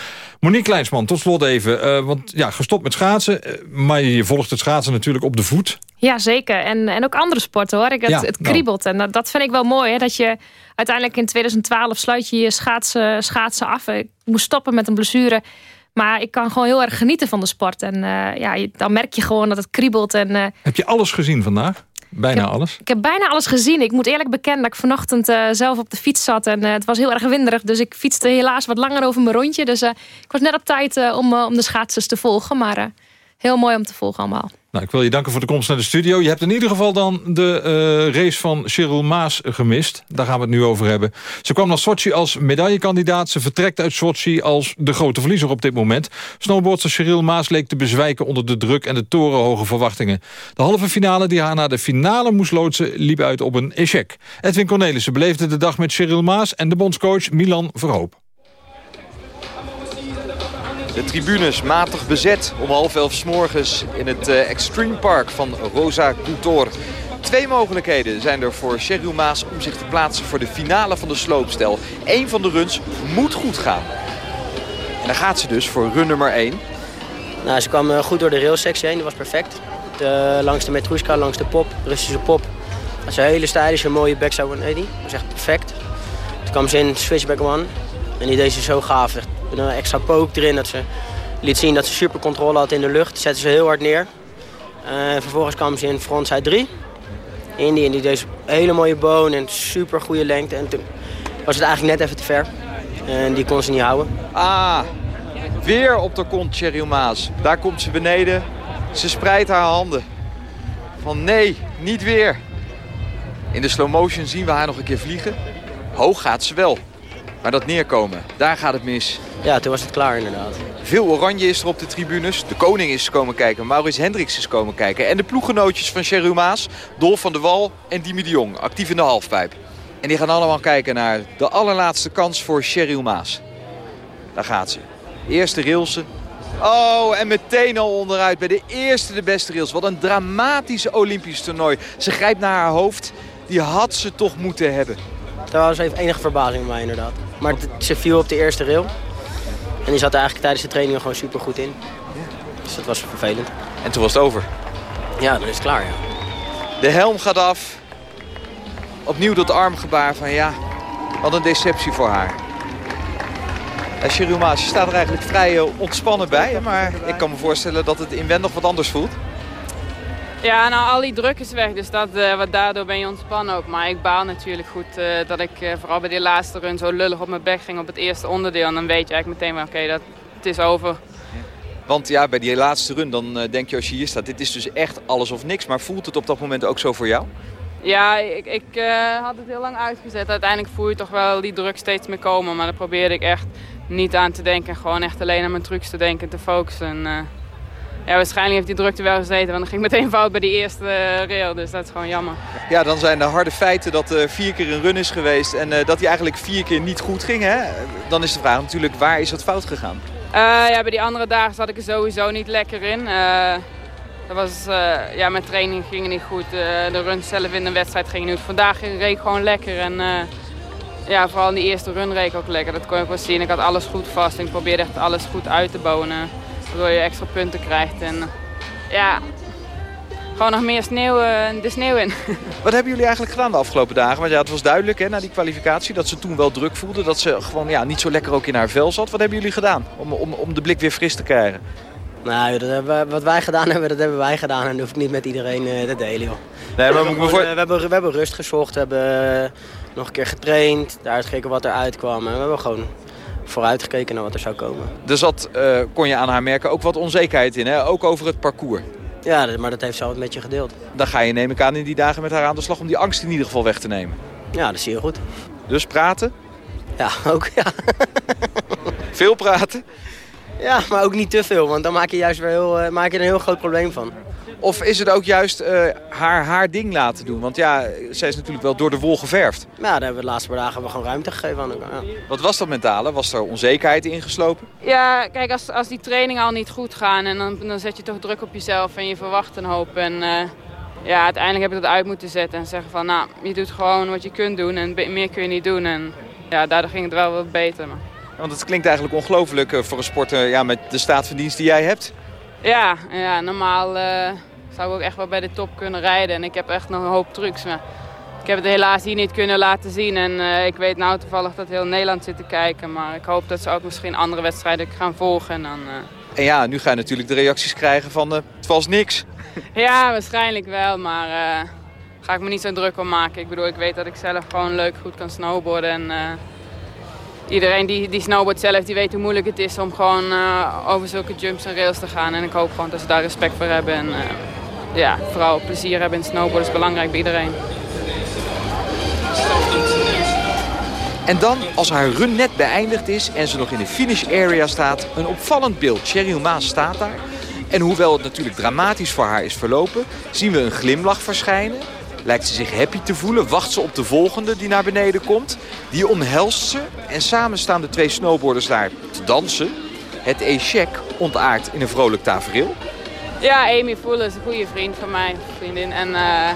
Monique Kleinsman, tot slot even. Uh, want ja, gestopt met schaatsen. Uh, maar je volgt het schaatsen natuurlijk op de voet.
Ja, zeker. En, en ook andere sporten hoor. Ik, het, het nou. kriebelt. En dat, dat vind ik wel mooi. Hè? Dat je uiteindelijk in 2012 sluit je je schaatsen, schaatsen af. Ik moest stoppen met een blessure. Maar ik kan gewoon heel erg genieten van de sport. En uh, ja, dan merk je gewoon dat het kriebelt. En, uh,
heb je alles gezien vandaag? Bijna alles?
Ik heb bijna alles gezien. Ik moet eerlijk bekennen dat ik vanochtend uh, zelf op de fiets zat. En het was heel erg winderig. Dus ik fietste helaas wat langer over mijn rondje. Dus ik was net op tijd om, om de schaatsers te volgen. Maar heel mooi om te volgen allemaal.
Nou, ik wil je danken voor de komst naar de studio. Je hebt in ieder geval dan de uh, race van Cheryl Maas gemist. Daar gaan we het nu over hebben. Ze kwam naar Sochi als medaillekandidaat. Ze vertrekt uit Sochi als de grote verliezer op dit moment. Snowboardster Cheryl Maas leek te bezwijken onder de druk en de torenhoge verwachtingen. De halve finale die haar naar de finale moest loodsen liep uit op een échec. Edwin Cornelissen beleefde de dag met Cheryl Maas en de bondscoach Milan Verhoop.
De tribunes matig bezet om half elf s morgens in het uh, Extreme Park van Rosa Couture. Twee mogelijkheden zijn er voor Cheryl Maas om zich te plaatsen voor de finale van de sloopstel. Eén van de runs moet goed gaan. En dan gaat ze dus voor run nummer 1.
Nou, ze kwam eh, goed door de railsectie heen, die was perfect. De, langs de Metruska, langs de pop, Russische pop. Dat is een hele stylische, mooie backside 180. Dat was echt perfect. Toen kwam ze in switchback one. En die deed ze zo gaaf een extra poke erin. Dat ze liet zien dat ze super controle had in de lucht. Zette ze heel hard neer. Uh, vervolgens kwam ze in frontside 3. Indy en die een hele mooie boon en super goede lengte. En toen was het eigenlijk net even te ver. En die kon ze niet houden.
Ah, weer op de kont Cheryl Maas. Daar komt ze beneden. Ze spreidt haar handen. Van nee, niet weer. In de slow motion zien we haar nog een keer vliegen. Hoog gaat ze wel. Maar dat neerkomen, daar gaat het mis.
Ja, toen was het klaar inderdaad.
Veel oranje is er op de tribunes. De koning is komen kijken. Maurice Hendricks is komen kijken. En de ploeggenootjes van Cheru Maas, Dolf van der Wal en Dimi de Jong. Actief in de halfpijp. En die gaan allemaal kijken naar de allerlaatste kans voor Cheryl Maas. Daar gaat ze. Eerste railsen. Oh, en meteen al onderuit bij de eerste de beste rails. Wat een dramatische Olympisch toernooi. Ze grijpt naar haar hoofd. Die had ze toch moeten hebben.
Dat was even enige verbazing bij mij inderdaad. Maar ze viel op de eerste rail. En die zat er eigenlijk tijdens de training gewoon super goed in. Dus dat was vervelend.
En toen was het over?
Ja, dan is het klaar, ja.
De helm gaat af. Opnieuw dat armgebaar van ja, wat een deceptie voor haar. En Shiruma, ze staat er eigenlijk vrij eh, ontspannen bij. Maar ik kan me voorstellen dat het inwendig wat anders voelt.
Ja, nou al die druk is weg, dus dat, uh, wat daardoor ben je ontspannen ook. Maar ik baal natuurlijk goed uh, dat ik uh, vooral bij die laatste run zo lullig op mijn bek ging op het eerste onderdeel. En dan weet je eigenlijk meteen oké, dat het is over.
Want ja, bij die laatste run dan denk je als je hier staat, dit is dus echt alles of niks. Maar voelt het op dat moment ook zo voor jou?
Ja, ik, ik had het heel lang uitgezet. Uiteindelijk voel je toch wel die druk steeds meer komen. Maar daar probeerde ik echt niet aan te denken. Gewoon echt alleen aan mijn trucs te denken en te focussen. Ja, waarschijnlijk heeft die drukte wel gezeten, want dan ging meteen fout bij die eerste uh, rail. Dus dat is gewoon jammer.
Ja, dan zijn de harde feiten dat er vier keer een run is geweest en uh, dat hij eigenlijk vier keer niet goed ging. Hè? Dan is de vraag natuurlijk, waar is het fout gegaan?
Uh, ja, bij die andere dagen zat ik er sowieso niet lekker in. dat was, ja, mijn training ging niet goed. de run zelf in de wedstrijd ging niet goed. Vandaag reed ik gewoon lekker en ja, vooral in die eerste run reed ik ook lekker. Dat kon ik wel zien. Ik had alles goed vast en ik probeerde echt alles goed uit te bouwen. Waardoor je extra punten krijgt. En ja, gewoon nog meer sneeuw, uh, de sneeuw in. (laughs)
Wat hebben jullie eigenlijk gedaan de afgelopen dagen? Want ja, het was duidelijk hè, na die kwalificatie dat ze toen wel druk voelde. Dat ze gewoon ja, niet zo lekker ook in haar vel zat. Wat hebben jullie gedaan om, om, om de blik weer fris te krijgen?
Nou, dat hebben, wat wij gedaan hebben, dat hebben wij gedaan. En dat hoef ik niet met iedereen uh, te delen. Joh.
Nee, maar
we,
voor...
we, hebben, we hebben rust gezocht, we hebben nog een keer getraind. Daar gekeken wat eruit kwam. En we hebben gewoon vooruitgekeken naar wat er zou komen.
Er zat, uh, kon je aan haar merken, ook wat onzekerheid in, hè? ook over het parcours.
Ja, maar dat heeft ze altijd met je gedeeld.
Dan ga je neem ik aan in die dagen met haar aan de slag om die angst in ieder geval weg te nemen.
Ja, dat zie je goed.
Dus praten?
Ja, (laughs) ook ja.
Veel praten?
Ja, maar ook niet te veel, want dan maak je juist weer heel, uh, maak je er een heel groot probleem van.
Of is het ook juist uh, haar, haar ding laten doen? Want ja, zij is natuurlijk wel door de wol geverfd.
Ja, daar hebben we de laatste paar dagen gewoon ruimte gegeven aan elkaar. Ja.
Wat was dat mentale? Was er onzekerheid ingeslopen?
Ja, kijk, als, als die trainingen al niet goed gaan... en dan, dan zet je toch druk op jezelf en je verwacht een hoop. En uh, ja, uiteindelijk heb ik dat uit moeten zetten en zeggen van... nou, je doet gewoon wat je kunt doen en meer kun je niet doen. En ja, daardoor ging het wel wat beter. Maar...
Want het klinkt eigenlijk ongelooflijk voor een sporter ja, met de staat van dienst die jij hebt.
Ja, ja normaal uh, zou ik ook echt wel bij de top kunnen rijden. En ik heb echt nog een hoop trucs. Maar ik heb het helaas hier niet kunnen laten zien. En uh, ik weet nou toevallig dat heel Nederland zit te kijken. Maar ik hoop dat ze ook misschien andere wedstrijden gaan volgen. En, dan, uh...
en ja, nu ga je natuurlijk de reacties krijgen van het was niks. (laughs)
ja, waarschijnlijk wel. Maar ga ik me niet zo druk om maken. Ik bedoel, ik weet dat ik zelf gewoon leuk goed kan snowboarden. En, iedereen die, die snowboardt zelf, die weet hoe moeilijk het is om gewoon uh, over zulke jumps en rails te gaan. En ik hoop gewoon dat ze daar respect voor hebben. En uh, ja, vooral plezier hebben in snowboarden is belangrijk bij iedereen.
En dan, als haar run net beëindigd is en ze nog in de finish area staat, een opvallend beeld. Cheryl Maas staat daar. En hoewel het natuurlijk dramatisch voor haar is verlopen, zien we een glimlach verschijnen. Lijkt ze zich happy te voelen, wacht ze op de volgende die naar beneden komt. Die omhelst ze en samen staan de twee snowboarders daar te dansen. Het échec ontaart in een vrolijk tafereel.
Ja, Amy Voelen is een goede vriend van mij, vriendin. En uh,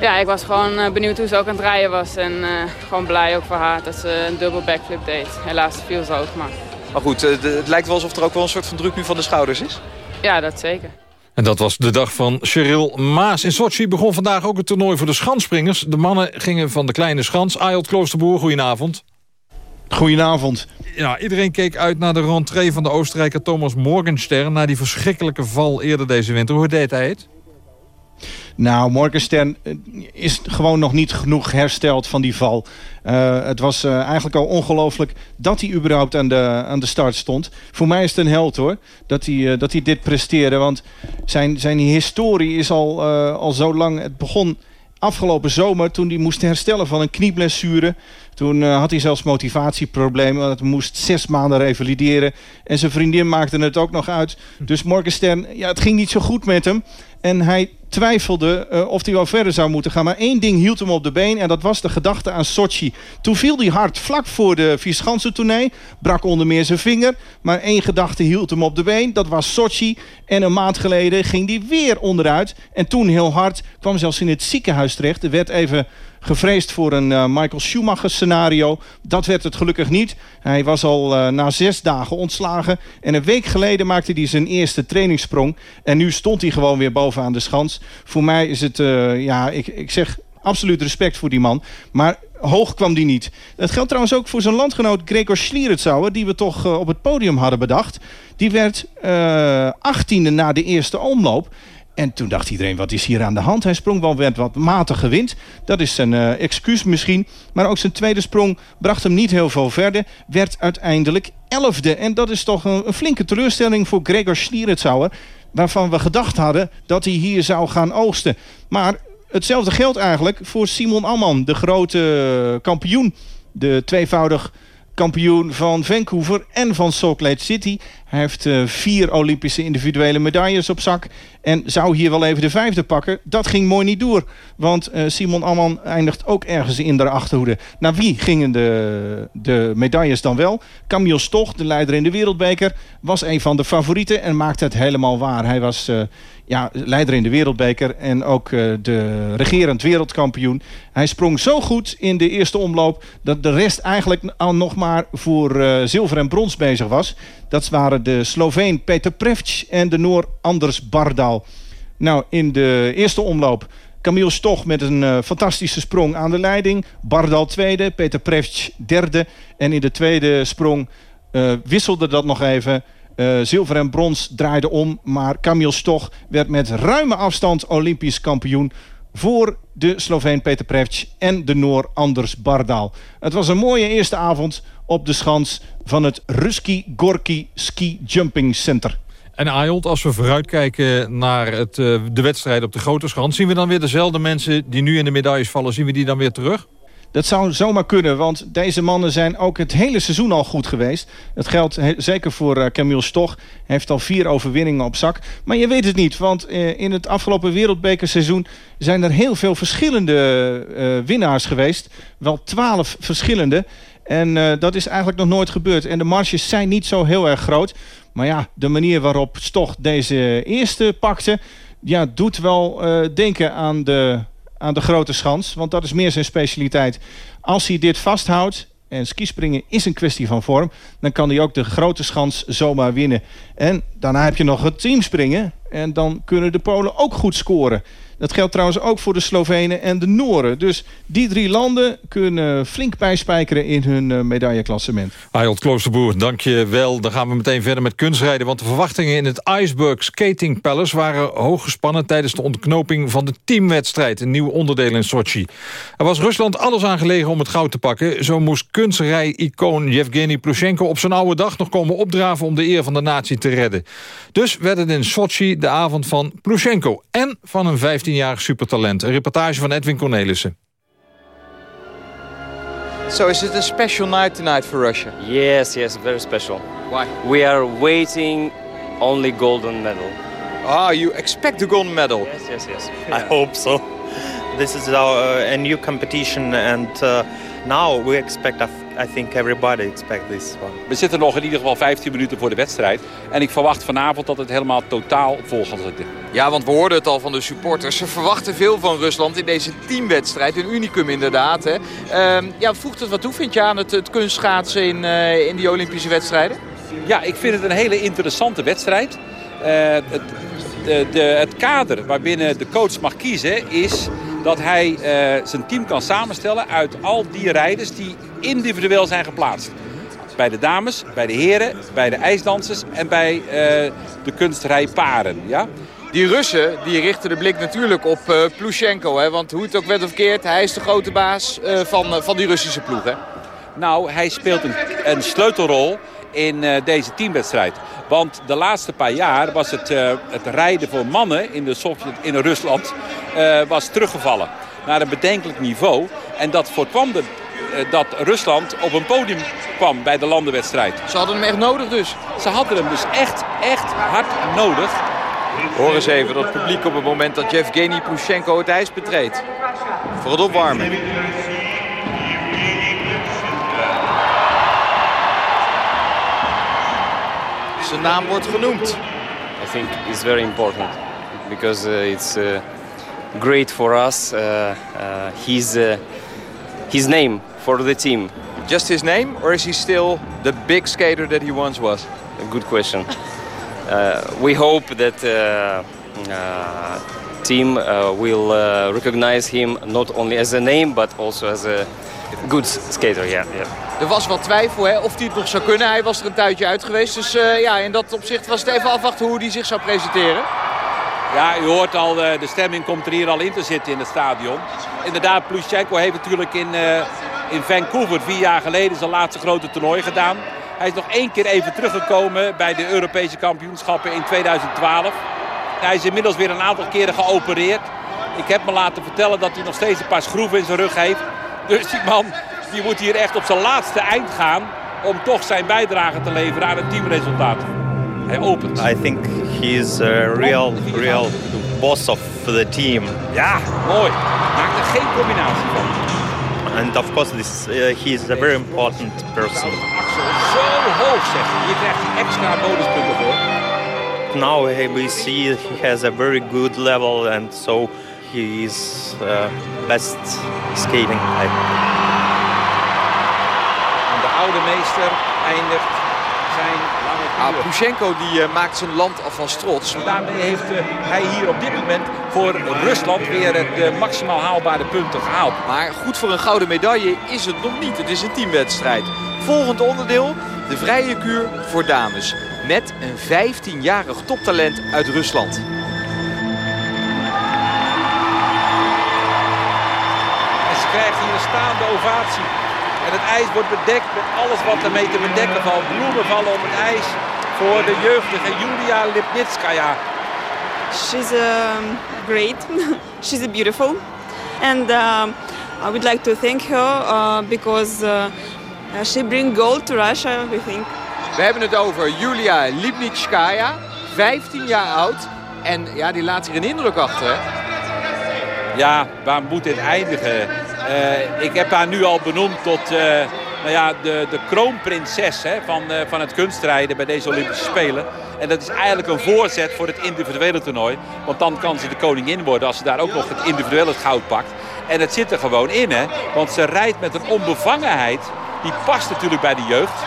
ja, ik was gewoon uh, benieuwd hoe ze ook aan het rijden was. En uh, gewoon blij ook voor haar dat ze een dubbel backflip deed. Helaas viel ze ook, maar...
Maar goed, het lijkt wel alsof er ook wel een soort van druk nu van de schouders is.
Ja, dat zeker.
En dat was de dag van Cheryl Maas. In Sochi begon vandaag ook het toernooi voor de schanspringers. De mannen gingen van de kleine schans. Ayot Kloosterboer, goedenavond.
Goedenavond.
Ja, iedereen keek uit naar de rentree van de Oostenrijker Thomas Morgenstern... na die verschrikkelijke val eerder deze winter. Hoe deed hij het?
Nou, Morgenstern is gewoon nog niet genoeg hersteld van die val. Uh, het was uh, eigenlijk al ongelooflijk dat hij überhaupt aan de, aan de start stond. Voor mij is het een held hoor, dat hij, dat hij dit presteerde. Want zijn, zijn historie is al, al zo lang... Het begon afgelopen zomer toen hij moest herstellen van een knieblessure. Toen had hij zelfs motivatieproblemen. Want hij moest zes maanden revalideren. En zijn vriendin maakte het ook nog uit. Dus Morgenstern, ja, het ging niet zo goed met hem. En hij twijfelde uh, of hij wel verder zou moeten gaan. Maar één ding hield hem op de been. En dat was de gedachte aan Sochi. Toen viel hij hard vlak voor de Vierschansen-tournee. Brak onder meer zijn vinger. Maar één gedachte hield hem op de been. Dat was Sochi. En een maand geleden ging hij weer onderuit. En toen heel hard. Kwam zelfs in het ziekenhuis terecht. Er werd even gevreesd voor een uh, Michael Schumacher scenario. Dat werd het gelukkig niet. Hij was al uh, na zes dagen ontslagen. En een week geleden maakte hij zijn eerste trainingssprong. En nu stond hij gewoon weer bovenaan de schans. Voor mij is het, uh, ja, ik, ik zeg absoluut respect voor die man. Maar hoog kwam die niet. Dat geldt trouwens ook voor zijn landgenoot Gregor Schlierenzauer... die we toch op het podium hadden bedacht. Die werd uh, achttiende na de eerste omloop. En toen dacht iedereen, wat is hier aan de hand? Hij sprong wel met wat matige wind. Dat is zijn uh, excuus misschien. Maar ook zijn tweede sprong bracht hem niet heel veel verder. Werd uiteindelijk elfde. En dat is toch een, een flinke teleurstelling voor Gregor Schlierenzauer. Waarvan we gedacht hadden dat hij hier zou gaan oogsten. Maar hetzelfde geldt eigenlijk voor Simon Amman. De grote kampioen. De tweevoudig kampioen van Vancouver en van Salt Lake City. Hij heeft uh, vier Olympische individuele medailles op zak. En zou hier wel even de vijfde pakken. Dat ging mooi niet door. Want uh, Simon Amman eindigt ook ergens in de achterhoede. Naar wie gingen de, de medailles dan wel? Camille Stoch, de leider in de wereldbeker, was een van de favorieten. En maakte het helemaal waar. Hij was uh, ja, leider in de wereldbeker en ook de regerend wereldkampioen. Hij sprong zo goed in de eerste omloop... dat de rest eigenlijk al nog maar voor zilver en brons bezig was. Dat waren de Sloveen Peter Prevc en de Noor Anders Bardal. Nou, in de eerste omloop... Camille Stoch met een uh, fantastische sprong aan de leiding. Bardal tweede, Peter Prevc derde. En in de tweede sprong uh, wisselde dat nog even... Uh, zilver en brons draaiden om, maar Camille Stoch werd met ruime afstand Olympisch kampioen voor de Sloveen Peter Prevc en de Noor Anders Bardal. Het was een mooie eerste avond op de schans van het Ruski Gorky Ski Jumping Center.
En Ayot, als we vooruitkijken naar het, uh, de wedstrijd op de grote schans... zien we dan weer dezelfde mensen die nu in de medailles vallen... zien we die dan weer terug?
Dat zou zomaar kunnen, want deze mannen zijn ook het hele seizoen al goed geweest. Dat geldt zeker voor uh, Camille Stoch. Hij heeft al vier overwinningen op zak. Maar je weet het niet, want uh, in het afgelopen wereldbekerseizoen... zijn er heel veel verschillende uh, winnaars geweest. Wel twaalf verschillende. En dat is eigenlijk nog nooit gebeurd. En de marges zijn niet zo heel erg groot. Maar ja, de manier waarop Stoch deze eerste pakte... Ja, doet wel denken aan de aan de grote schans. Want dat is meer zijn specialiteit. Als hij dit vasthoudt, en skispringen is een kwestie van vorm... dan kan hij ook de grote schans zomaar winnen. En daarna heb je nog het teamspringen. En dan kunnen de Polen ook goed scoren. Dat geldt trouwens ook voor de Slovenen en de Nooren. Dus die drie landen kunnen flink bijspijkeren in hun uh, medailleklassement.
Ayot Kloosterboer, dank je wel. Dan gaan we meteen verder met kunstrijden. Want de verwachtingen in het Iceberg Skating Palace... waren hoog gespannen tijdens de ontknoping van de teamwedstrijd. Een nieuw onderdeel in Sochi. Er was Rusland alles aan gelegen om het goud te pakken. Zo moest kunstrij-icoon Yevgeny Plushenko op zijn oude dag nog komen opdraven... om de eer van de natie te redden. Dus werd het in Sochi de avond van Plushenko en van een 15 15-jarig supertalent. Een reportage van Edwin Cornelissen.
So is it a special night tonight for Russia?
Yes, yes, very special.
Why?
We are waiting only golden medal.
Ah, you expect the golden medal?
Yes, yes, yes.
I hope so. This is our, uh, a new competition and uh, now we expect a I think everybody expect this one.
We zitten nog in ieder geval 15 minuten voor de wedstrijd. En ik verwacht vanavond dat het helemaal totaal vol gaat zitten.
Ja, want we hoorden het al van de supporters. Ze verwachten veel van Rusland in deze teamwedstrijd. Een unicum inderdaad. Hè. Uh, ja, voegt het wat toe, vind je, aan het, het kunstschaatsen in, uh, in die Olympische wedstrijden?
Ja, ik vind het een hele interessante wedstrijd. Uh, het, de, de, het kader waarbinnen de coach mag kiezen is dat hij uh, zijn team kan samenstellen uit al die rijders die individueel zijn geplaatst. Bij de dames, bij de heren, bij de ijsdansers en bij uh, de kunstrijparen. Ja?
Die Russen die richten de blik natuurlijk op uh, Plushenko. Hè? Want hoe het ook werd of keert, hij is de grote baas van, van die Russische ploeg. Hè?
Nou, hij speelt een, een sleutelrol in uh, deze teamwedstrijd. Want de laatste paar jaar was het, uh, het rijden voor mannen in, de Sovjet, in Rusland uh, was teruggevallen. Naar een bedenkelijk niveau. En dat voorkwam de, dat Rusland op een podium kwam bij de landenwedstrijd.
Ze hadden hem echt nodig dus?
Ze hadden hem dus echt, echt hard nodig.
Hoor eens even dat publiek op het moment dat Yevgeny Pushenko het ijs betreedt. Voor het opwarmen. Zijn naam wordt genoemd.
I think it's very important because uh, it's uh, great for us. Uh, his his name for the team.
Just his name, or is he still the big skater that he once was?
A good question. we hope that team will recognize him not only as a name but also as a good skater. Yeah, yeah.
Er was wat twijfel hè, of hij het nog zou kunnen. Hij was er een tijdje uit geweest. Dus uh, ja, in dat opzicht was het even afwachten hoe hij zich zou presenteren.
Ja, u hoort al, de, de stemming komt er hier al in te zitten in het stadion. Inderdaad, Plushenko heeft natuurlijk in, uh, in Vancouver vier jaar geleden zijn laatste grote toernooi gedaan. Hij is nog één keer even teruggekomen bij de Europese kampioenschappen in 2012. Hij is inmiddels weer een aantal keren geopereerd. Ik heb me laten vertellen dat hij nog steeds een paar schroeven in zijn rug heeft. Dus die man die moet hier echt op zijn laatste eind gaan om toch zijn bijdrage te leveren aan het teamresultaat. Hij opent.
I think he is a real, real boss of the team.
Ja, mooi. Maakt er geen combinatie van.
And of course, this, uh, he is a very important person.
Axel zo hoog zegt Je krijgt extra bonuspunten voor.
Now we see he has a very good level and so he is uh, best skating.
oude meester eindigt zijn lange
tour. Ah, Pushenko die, uh, maakt zijn land alvast trots.
Daarmee heeft uh, hij hier op dit moment voor Rusland weer de uh, maximaal haalbare punten gehaald.
Maar goed voor een gouden medaille is het nog niet. Het is een teamwedstrijd. Volgend onderdeel, de vrije kuur voor dames. Met een 15-jarig toptalent uit Rusland.
Staande ovatie. En het ijs wordt bedekt met alles wat ermee te bedekken valt. Bloemen vallen op het ijs voor de jeugdige Julia Lipnitskaya.
She's um, great. (laughs) She's beautiful. And um,
I would like to thank her uh, because uh, she brings gold to Russia, we think.
We hebben het over Julia Lipnitskaya, 15 jaar oud. En ja, die laat zich een indruk achter. Hè?
Ja, waar moet dit eindigen? Uh, ik heb haar nu al benoemd tot uh, nou ja, de, de kroonprinses hè, van, uh, van het kunstrijden bij deze Olympische Spelen. En dat is eigenlijk een voorzet voor het individuele toernooi. Want dan kan ze de koningin worden als ze daar ook nog het individuele goud pakt. En het zit er gewoon in, hè. Want ze rijdt met een onbevangenheid. Die past natuurlijk bij de jeugd.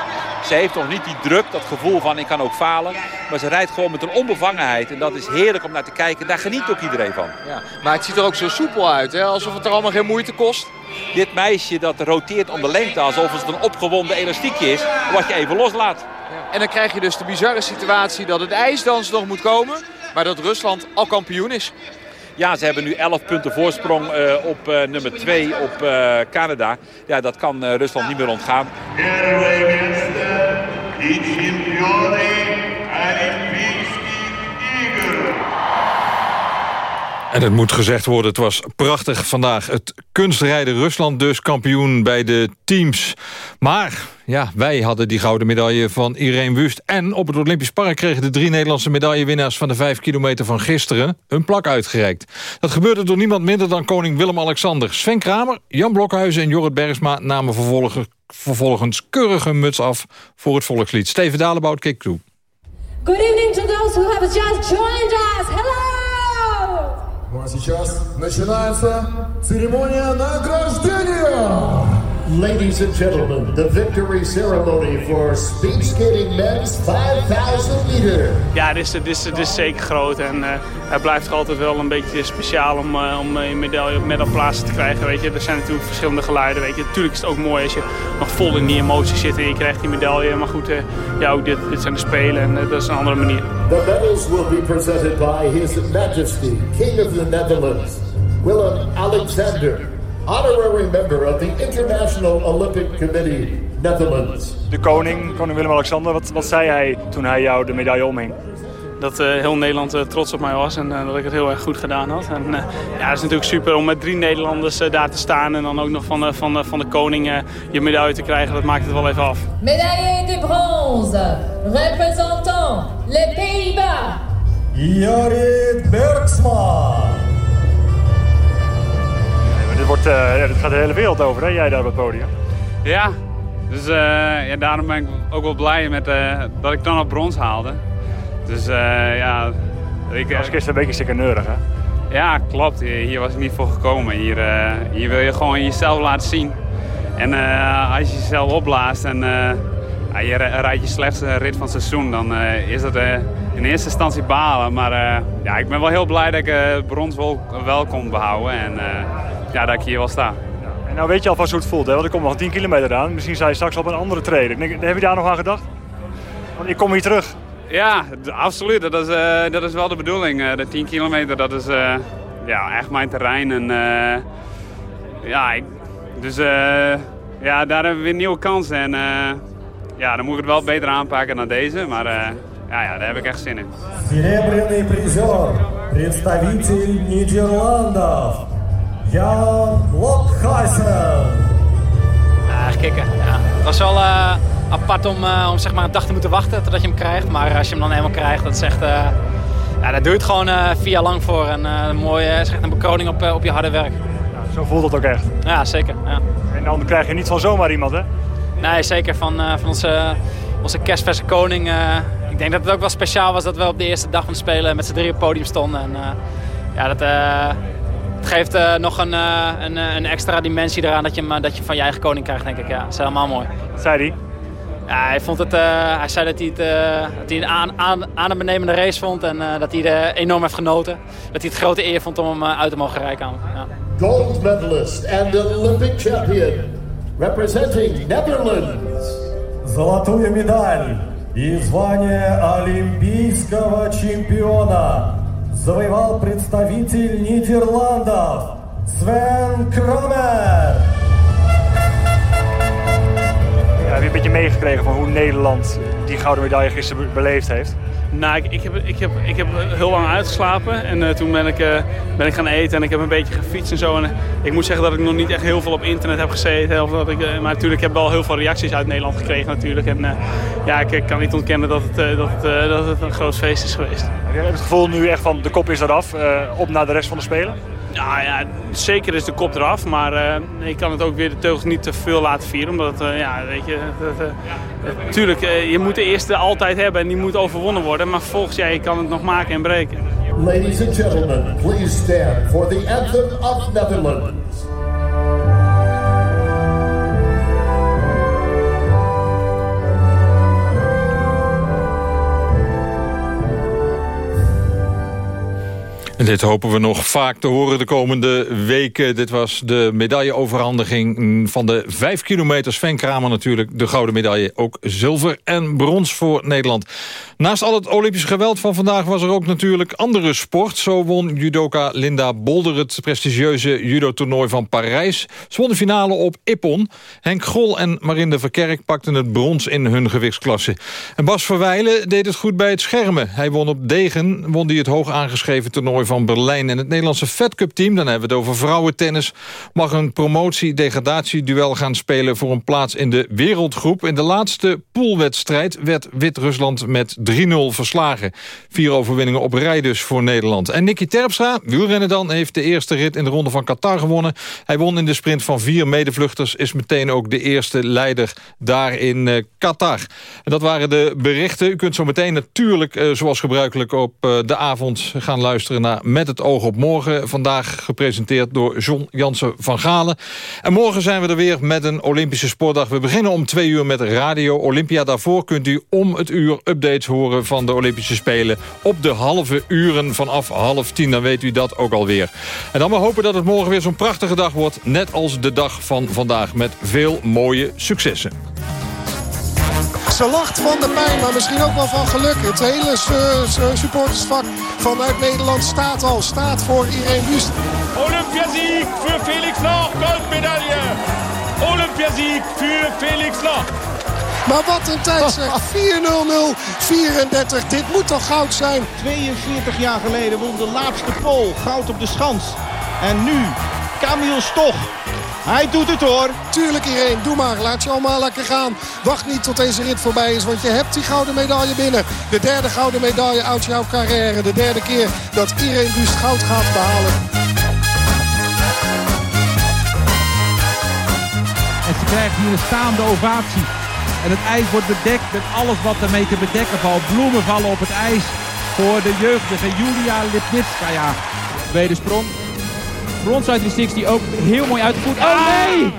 Ze heeft nog niet die druk, dat gevoel van ik kan ook falen. Maar ze rijdt gewoon met een onbevangenheid. En dat is heerlijk om naar te kijken. Daar geniet ook iedereen van.
Ja, maar het ziet er ook zo soepel uit, hè? alsof het er allemaal geen moeite kost.
Dit meisje dat roteert om de lengte alsof het een opgewonden elastiekje is. Wat je even loslaat.
En dan krijg je dus de bizarre situatie dat het ijsdans nog moet komen. Maar dat Rusland al kampioen is.
Ja, ze hebben nu 11 punten voorsprong uh, op uh, nummer 2 op uh, Canada. Ja, dat kan Rusland niet meer ontgaan.
i campioni En het moet gezegd worden, het was prachtig vandaag. Het kunstrijden Rusland dus kampioen bij de teams. Maar ja, wij hadden die gouden medaille van Irene Wust. En op het Olympisch Park kregen de drie Nederlandse medaillewinnaars... van de vijf kilometer van gisteren een plak uitgereikt. Dat gebeurde door niemand minder dan koning Willem-Alexander. Sven Kramer, Jan Blokhuizen en Jorrit Bergsma namen vervolgens, vervolgens keurige muts af... voor het volkslied. Steven Dalebout keek toe.
Good evening to those who have just joined us. Hello!
Ну а сейчас начинается церемония награждения. Ladies and gentlemen, the victory ceremony for speed skating men's 5000 meter.
Ja, dit is, dit is, dit is zeker groot en uh, het blijft altijd wel een beetje speciaal om, uh, om een medaille op medalplaatsen te krijgen. Weet je. Er zijn natuurlijk verschillende geluiden. Weet je. Natuurlijk is het ook mooi als je nog vol in die emotie zit en je krijgt die medaille. Maar goed, uh, ja, ook dit, dit zijn de Spelen en dat is een andere manier.
The medals will be presented by His Majesty, King of the Netherlands, Willem Alexander honorary member of the International Olympic Committee, Netherlands.
De koning, koning Willem-Alexander, wat, wat zei hij toen hij jou de medaille omhing?
Dat uh, heel Nederland uh, trots op mij was en uh, dat ik het heel erg goed gedaan had. En ja, het is natuurlijk super om met drie Nederlanders daar te staan en dan ook nog van, van, van de koning je medaille te krijgen. Dat maakt het wel even af.
Medaille de bronze, représentant les Pays-Bas.
Jorrit Bergsma
dit, wordt, uh, ja, dit gaat de hele wereld over, hè? jij daar op het podium.
Ja, dus uh, ja, daarom ben ik ook wel blij met, uh, dat ik dan op brons haalde. Dus ja...
Ik, was gisteren een beetje sikkeneurig, hè?
Ja, klopt. Hier was ik niet voor gekomen. Hier, hier wil je gewoon jezelf laten zien. En als je jezelf opblaast en je rijdt je slechtste rit van het seizoen, dan is dat in eerste instantie balen. Maar ja, ik ben wel heel blij dat ik brons wel, wel kon behouden. En, ja, dat ik hier wel sta. Ja.
En nou weet je alvast hoe het voelt, hè? want er komt nog 10 kilometer aan. Misschien sta je straks op een andere treden. Heb je daar nog aan gedacht? Want ik kom hier terug.
Ja, absoluut. Dat is, uh, dat is wel de bedoeling. Uh, de 10 kilometer, dat is uh, ja, echt mijn terrein. En, ja, ik, dus ja, daar hebben we weer nieuwe kansen. En ja, dan moet ik het wel beter aanpakken dan deze. Maar ja, ja, daar heb ik echt zin in.
Серебряный призер, представитель Нидерландов. Jan Lokhuizen.
Ja, kicken. Ja. Het was wel uh, apart om, uh, om zeg maar een dag te moeten wachten totdat je hem krijgt. Maar als je hem dan eenmaal krijgt, dat is echt, uh, ja, daar doe je het gewoon vier jaar lang voor. En een mooie, is echt een bekroning op, op je harde werk.
Ja, zo voelt het ook echt.
Ja, zeker. Ja.
En dan krijg je niet van zomaar iemand, hè?
Nee, zeker. Van, van onze, onze kerstverse koning. ik denk dat het ook wel speciaal was dat we op de eerste dag van het spelen met z'n drie op het podium stonden. En, ja, dat, het geeft uh, nog een, uh, een, een, extra dimensie eraan dat je, dat je van je eigen koning krijgt, denk ik. Ja, dat is helemaal mooi.
Wat zei hij?
Ja, hij, vond het, uh, hij zei dat hij het, dat hij een aan, aan, adembenemende race vond en dat hij er enorm heeft genoten. Dat hij het grote eer vond om hem uit te mogen rijden. Ja.
Gold medalist and Olympic champion representing Netherlands. Золотую медаль и звание олимпийского чемпиона завоевал представитель Нидерландов Sven Kramer.
Ja, heb je een beetje meegekregen van hoe Nederland die gouden medaille gisteren beleefd heeft?
Nou, ik, heb, ik, heb, ik heb heel lang uitgeslapen en uh, toen ben ik, uh, ben ik gaan eten en ik heb een beetje gefietst en zo. En, uh, ik moet zeggen dat ik nog niet echt heel veel op internet heb gezeten. Of dat ik, maar natuurlijk heb ik wel heel veel reacties uit Nederland gekregen natuurlijk. En ja, ik, ik, kan niet ontkennen dat het, dat, het, dat het een groot feest is geweest.
Heb je het gevoel nu echt van de kop is eraf, op naar de rest van de Spelen?
Nou ja, zeker is de kop eraf, maar uh, ik kan het ook weer de teugels niet te veel laten vieren. Omdat, uh, ja, weet je, natuurlijk, uh, je moet de eerste altijd hebben en die moet overwonnen worden. Maar volgens jij, kan het nog maken en breken.
Ladies and gentlemen, please stand for the anthem of Netherlands.
En dit hopen we nog vaak te horen de komende weken. Dit was de medailleoverhandiging van de 5 kilometer. Sven Kramer natuurlijk de gouden medaille. Ook zilver en brons voor Nederland. Naast al het Olympisch geweld van vandaag was er ook natuurlijk andere sport. Zo won judoka Linda Bolder het prestigieuze judo-toernooi van Parijs. Ze won de finale op Ippon. Henk Grol en Marinde Verkerk pakten het brons in hun gewichtsklasse. En Bas Verwijlen deed het goed bij het schermen. Hij won op Degen, won hij het hoog aangeschreven toernooi van Berlijn. En het Nederlandse Fed Cup team, dan hebben we het over vrouwentennis... mag een promotie-degradatieduel gaan spelen voor een plaats in de wereldgroep. In de laatste poolwedstrijd werd Wit-Rusland met 3-0 verslagen. Vier overwinningen op rij dus voor Nederland. En Nicky Terpstra, wielrennen dan, heeft de eerste rit in de ronde van Qatar gewonnen. Hij won in de sprint van vier medevluchters... is meteen ook de eerste leider daar in uh, Qatar. En dat waren de berichten. U kunt zo meteen natuurlijk, uh, zoals gebruikelijk... op uh, de avond gaan luisteren naar Met het oog op morgen. Vandaag gepresenteerd door John Jansen van Galen. En morgen zijn we er weer met een Olympische sportdag. We beginnen om twee uur met Radio Olympia. Daarvoor kunt u om het uur updates horen van de Olympische Spelen... op de halve uren vanaf half tien. Dan weet u dat ook alweer. En dan maar hopen dat het morgen weer zo'n prachtige dag wordt... net als de dag van vandaag met veel mooie successen.
Ze lacht van de pijn, maar misschien ook wel van geluk. Het hele supportersvak vanuit Nederland staat al. Staat voor Irene Wust.
Olympiasieg voor Felix Loch, goldmedaille. Olympiasieg voor Felix Loch.
Maar wat een tijd zeg. (laughs) 4-0-0, 34. Dit moet toch goud zijn?
42 jaar geleden won de laatste Pool goud op de schans. En nu Camille Stoch. Hij doet het hoor.
Tuurlijk Irene, doe maar. Laat je allemaal lekker gaan. Wacht niet tot deze rit voorbij is, want je hebt die gouden medaille binnen. De derde gouden medaille uit jouw carrière. De derde keer dat Irene Wust goud gaat behalen.
En ze krijgt hier een staande ovatie. En het ijs wordt bedekt met alles wat ermee te bedekken valt. Bloemen vallen op het ijs voor de jeugdige Julia Lipnitskaya. Tweede sprong. Frontside 360 ook heel mooi uitgevoerd. Oh nee!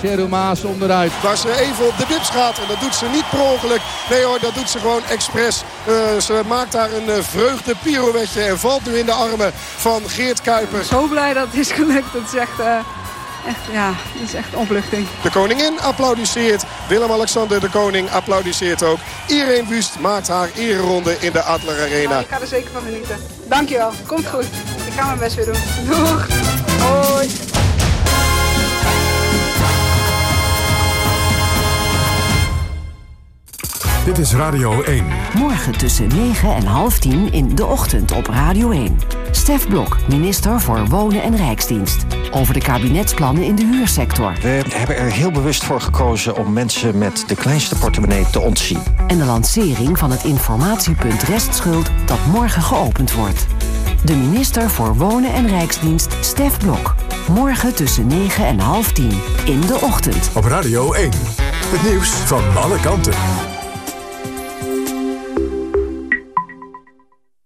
Cheryl Maas onderuit. Waar ze even op de dips gaat. En dat doet ze niet per ongeluk. Nee hoor, dat doet ze gewoon expres. Uh, ze maakt daar een uh, vreugde pirouetje. En valt nu in de armen van Geert Kuiper.
Zo blij dat het is gelukt. Dat is echt... Uh... Echt, ja, dat is echt opluchting.
De koningin applaudisseert. Willem-Alexander de Koning applaudisseert ook. Irene Wust maakt haar ereronde in de Adler Arena.
Ik ga er zeker van genieten. Dankjewel. Komt goed. Ik ga mijn best weer doen. Doeg. Hoi.
Dit is Radio 1.
Morgen tussen 9 en half 10 in de ochtend op Radio 1. Stef Blok, minister voor Wonen en Rijksdienst. Over de kabinetsplannen in de huursector.
We hebben er heel bewust voor gekozen om mensen met de kleinste portemonnee te ontzien.
En de lancering van het informatiepunt restschuld dat morgen geopend wordt. De minister voor Wonen en Rijksdienst, Stef Blok. Morgen tussen 9 en half 10 in de ochtend.
Op Radio 1. Het nieuws van alle kanten.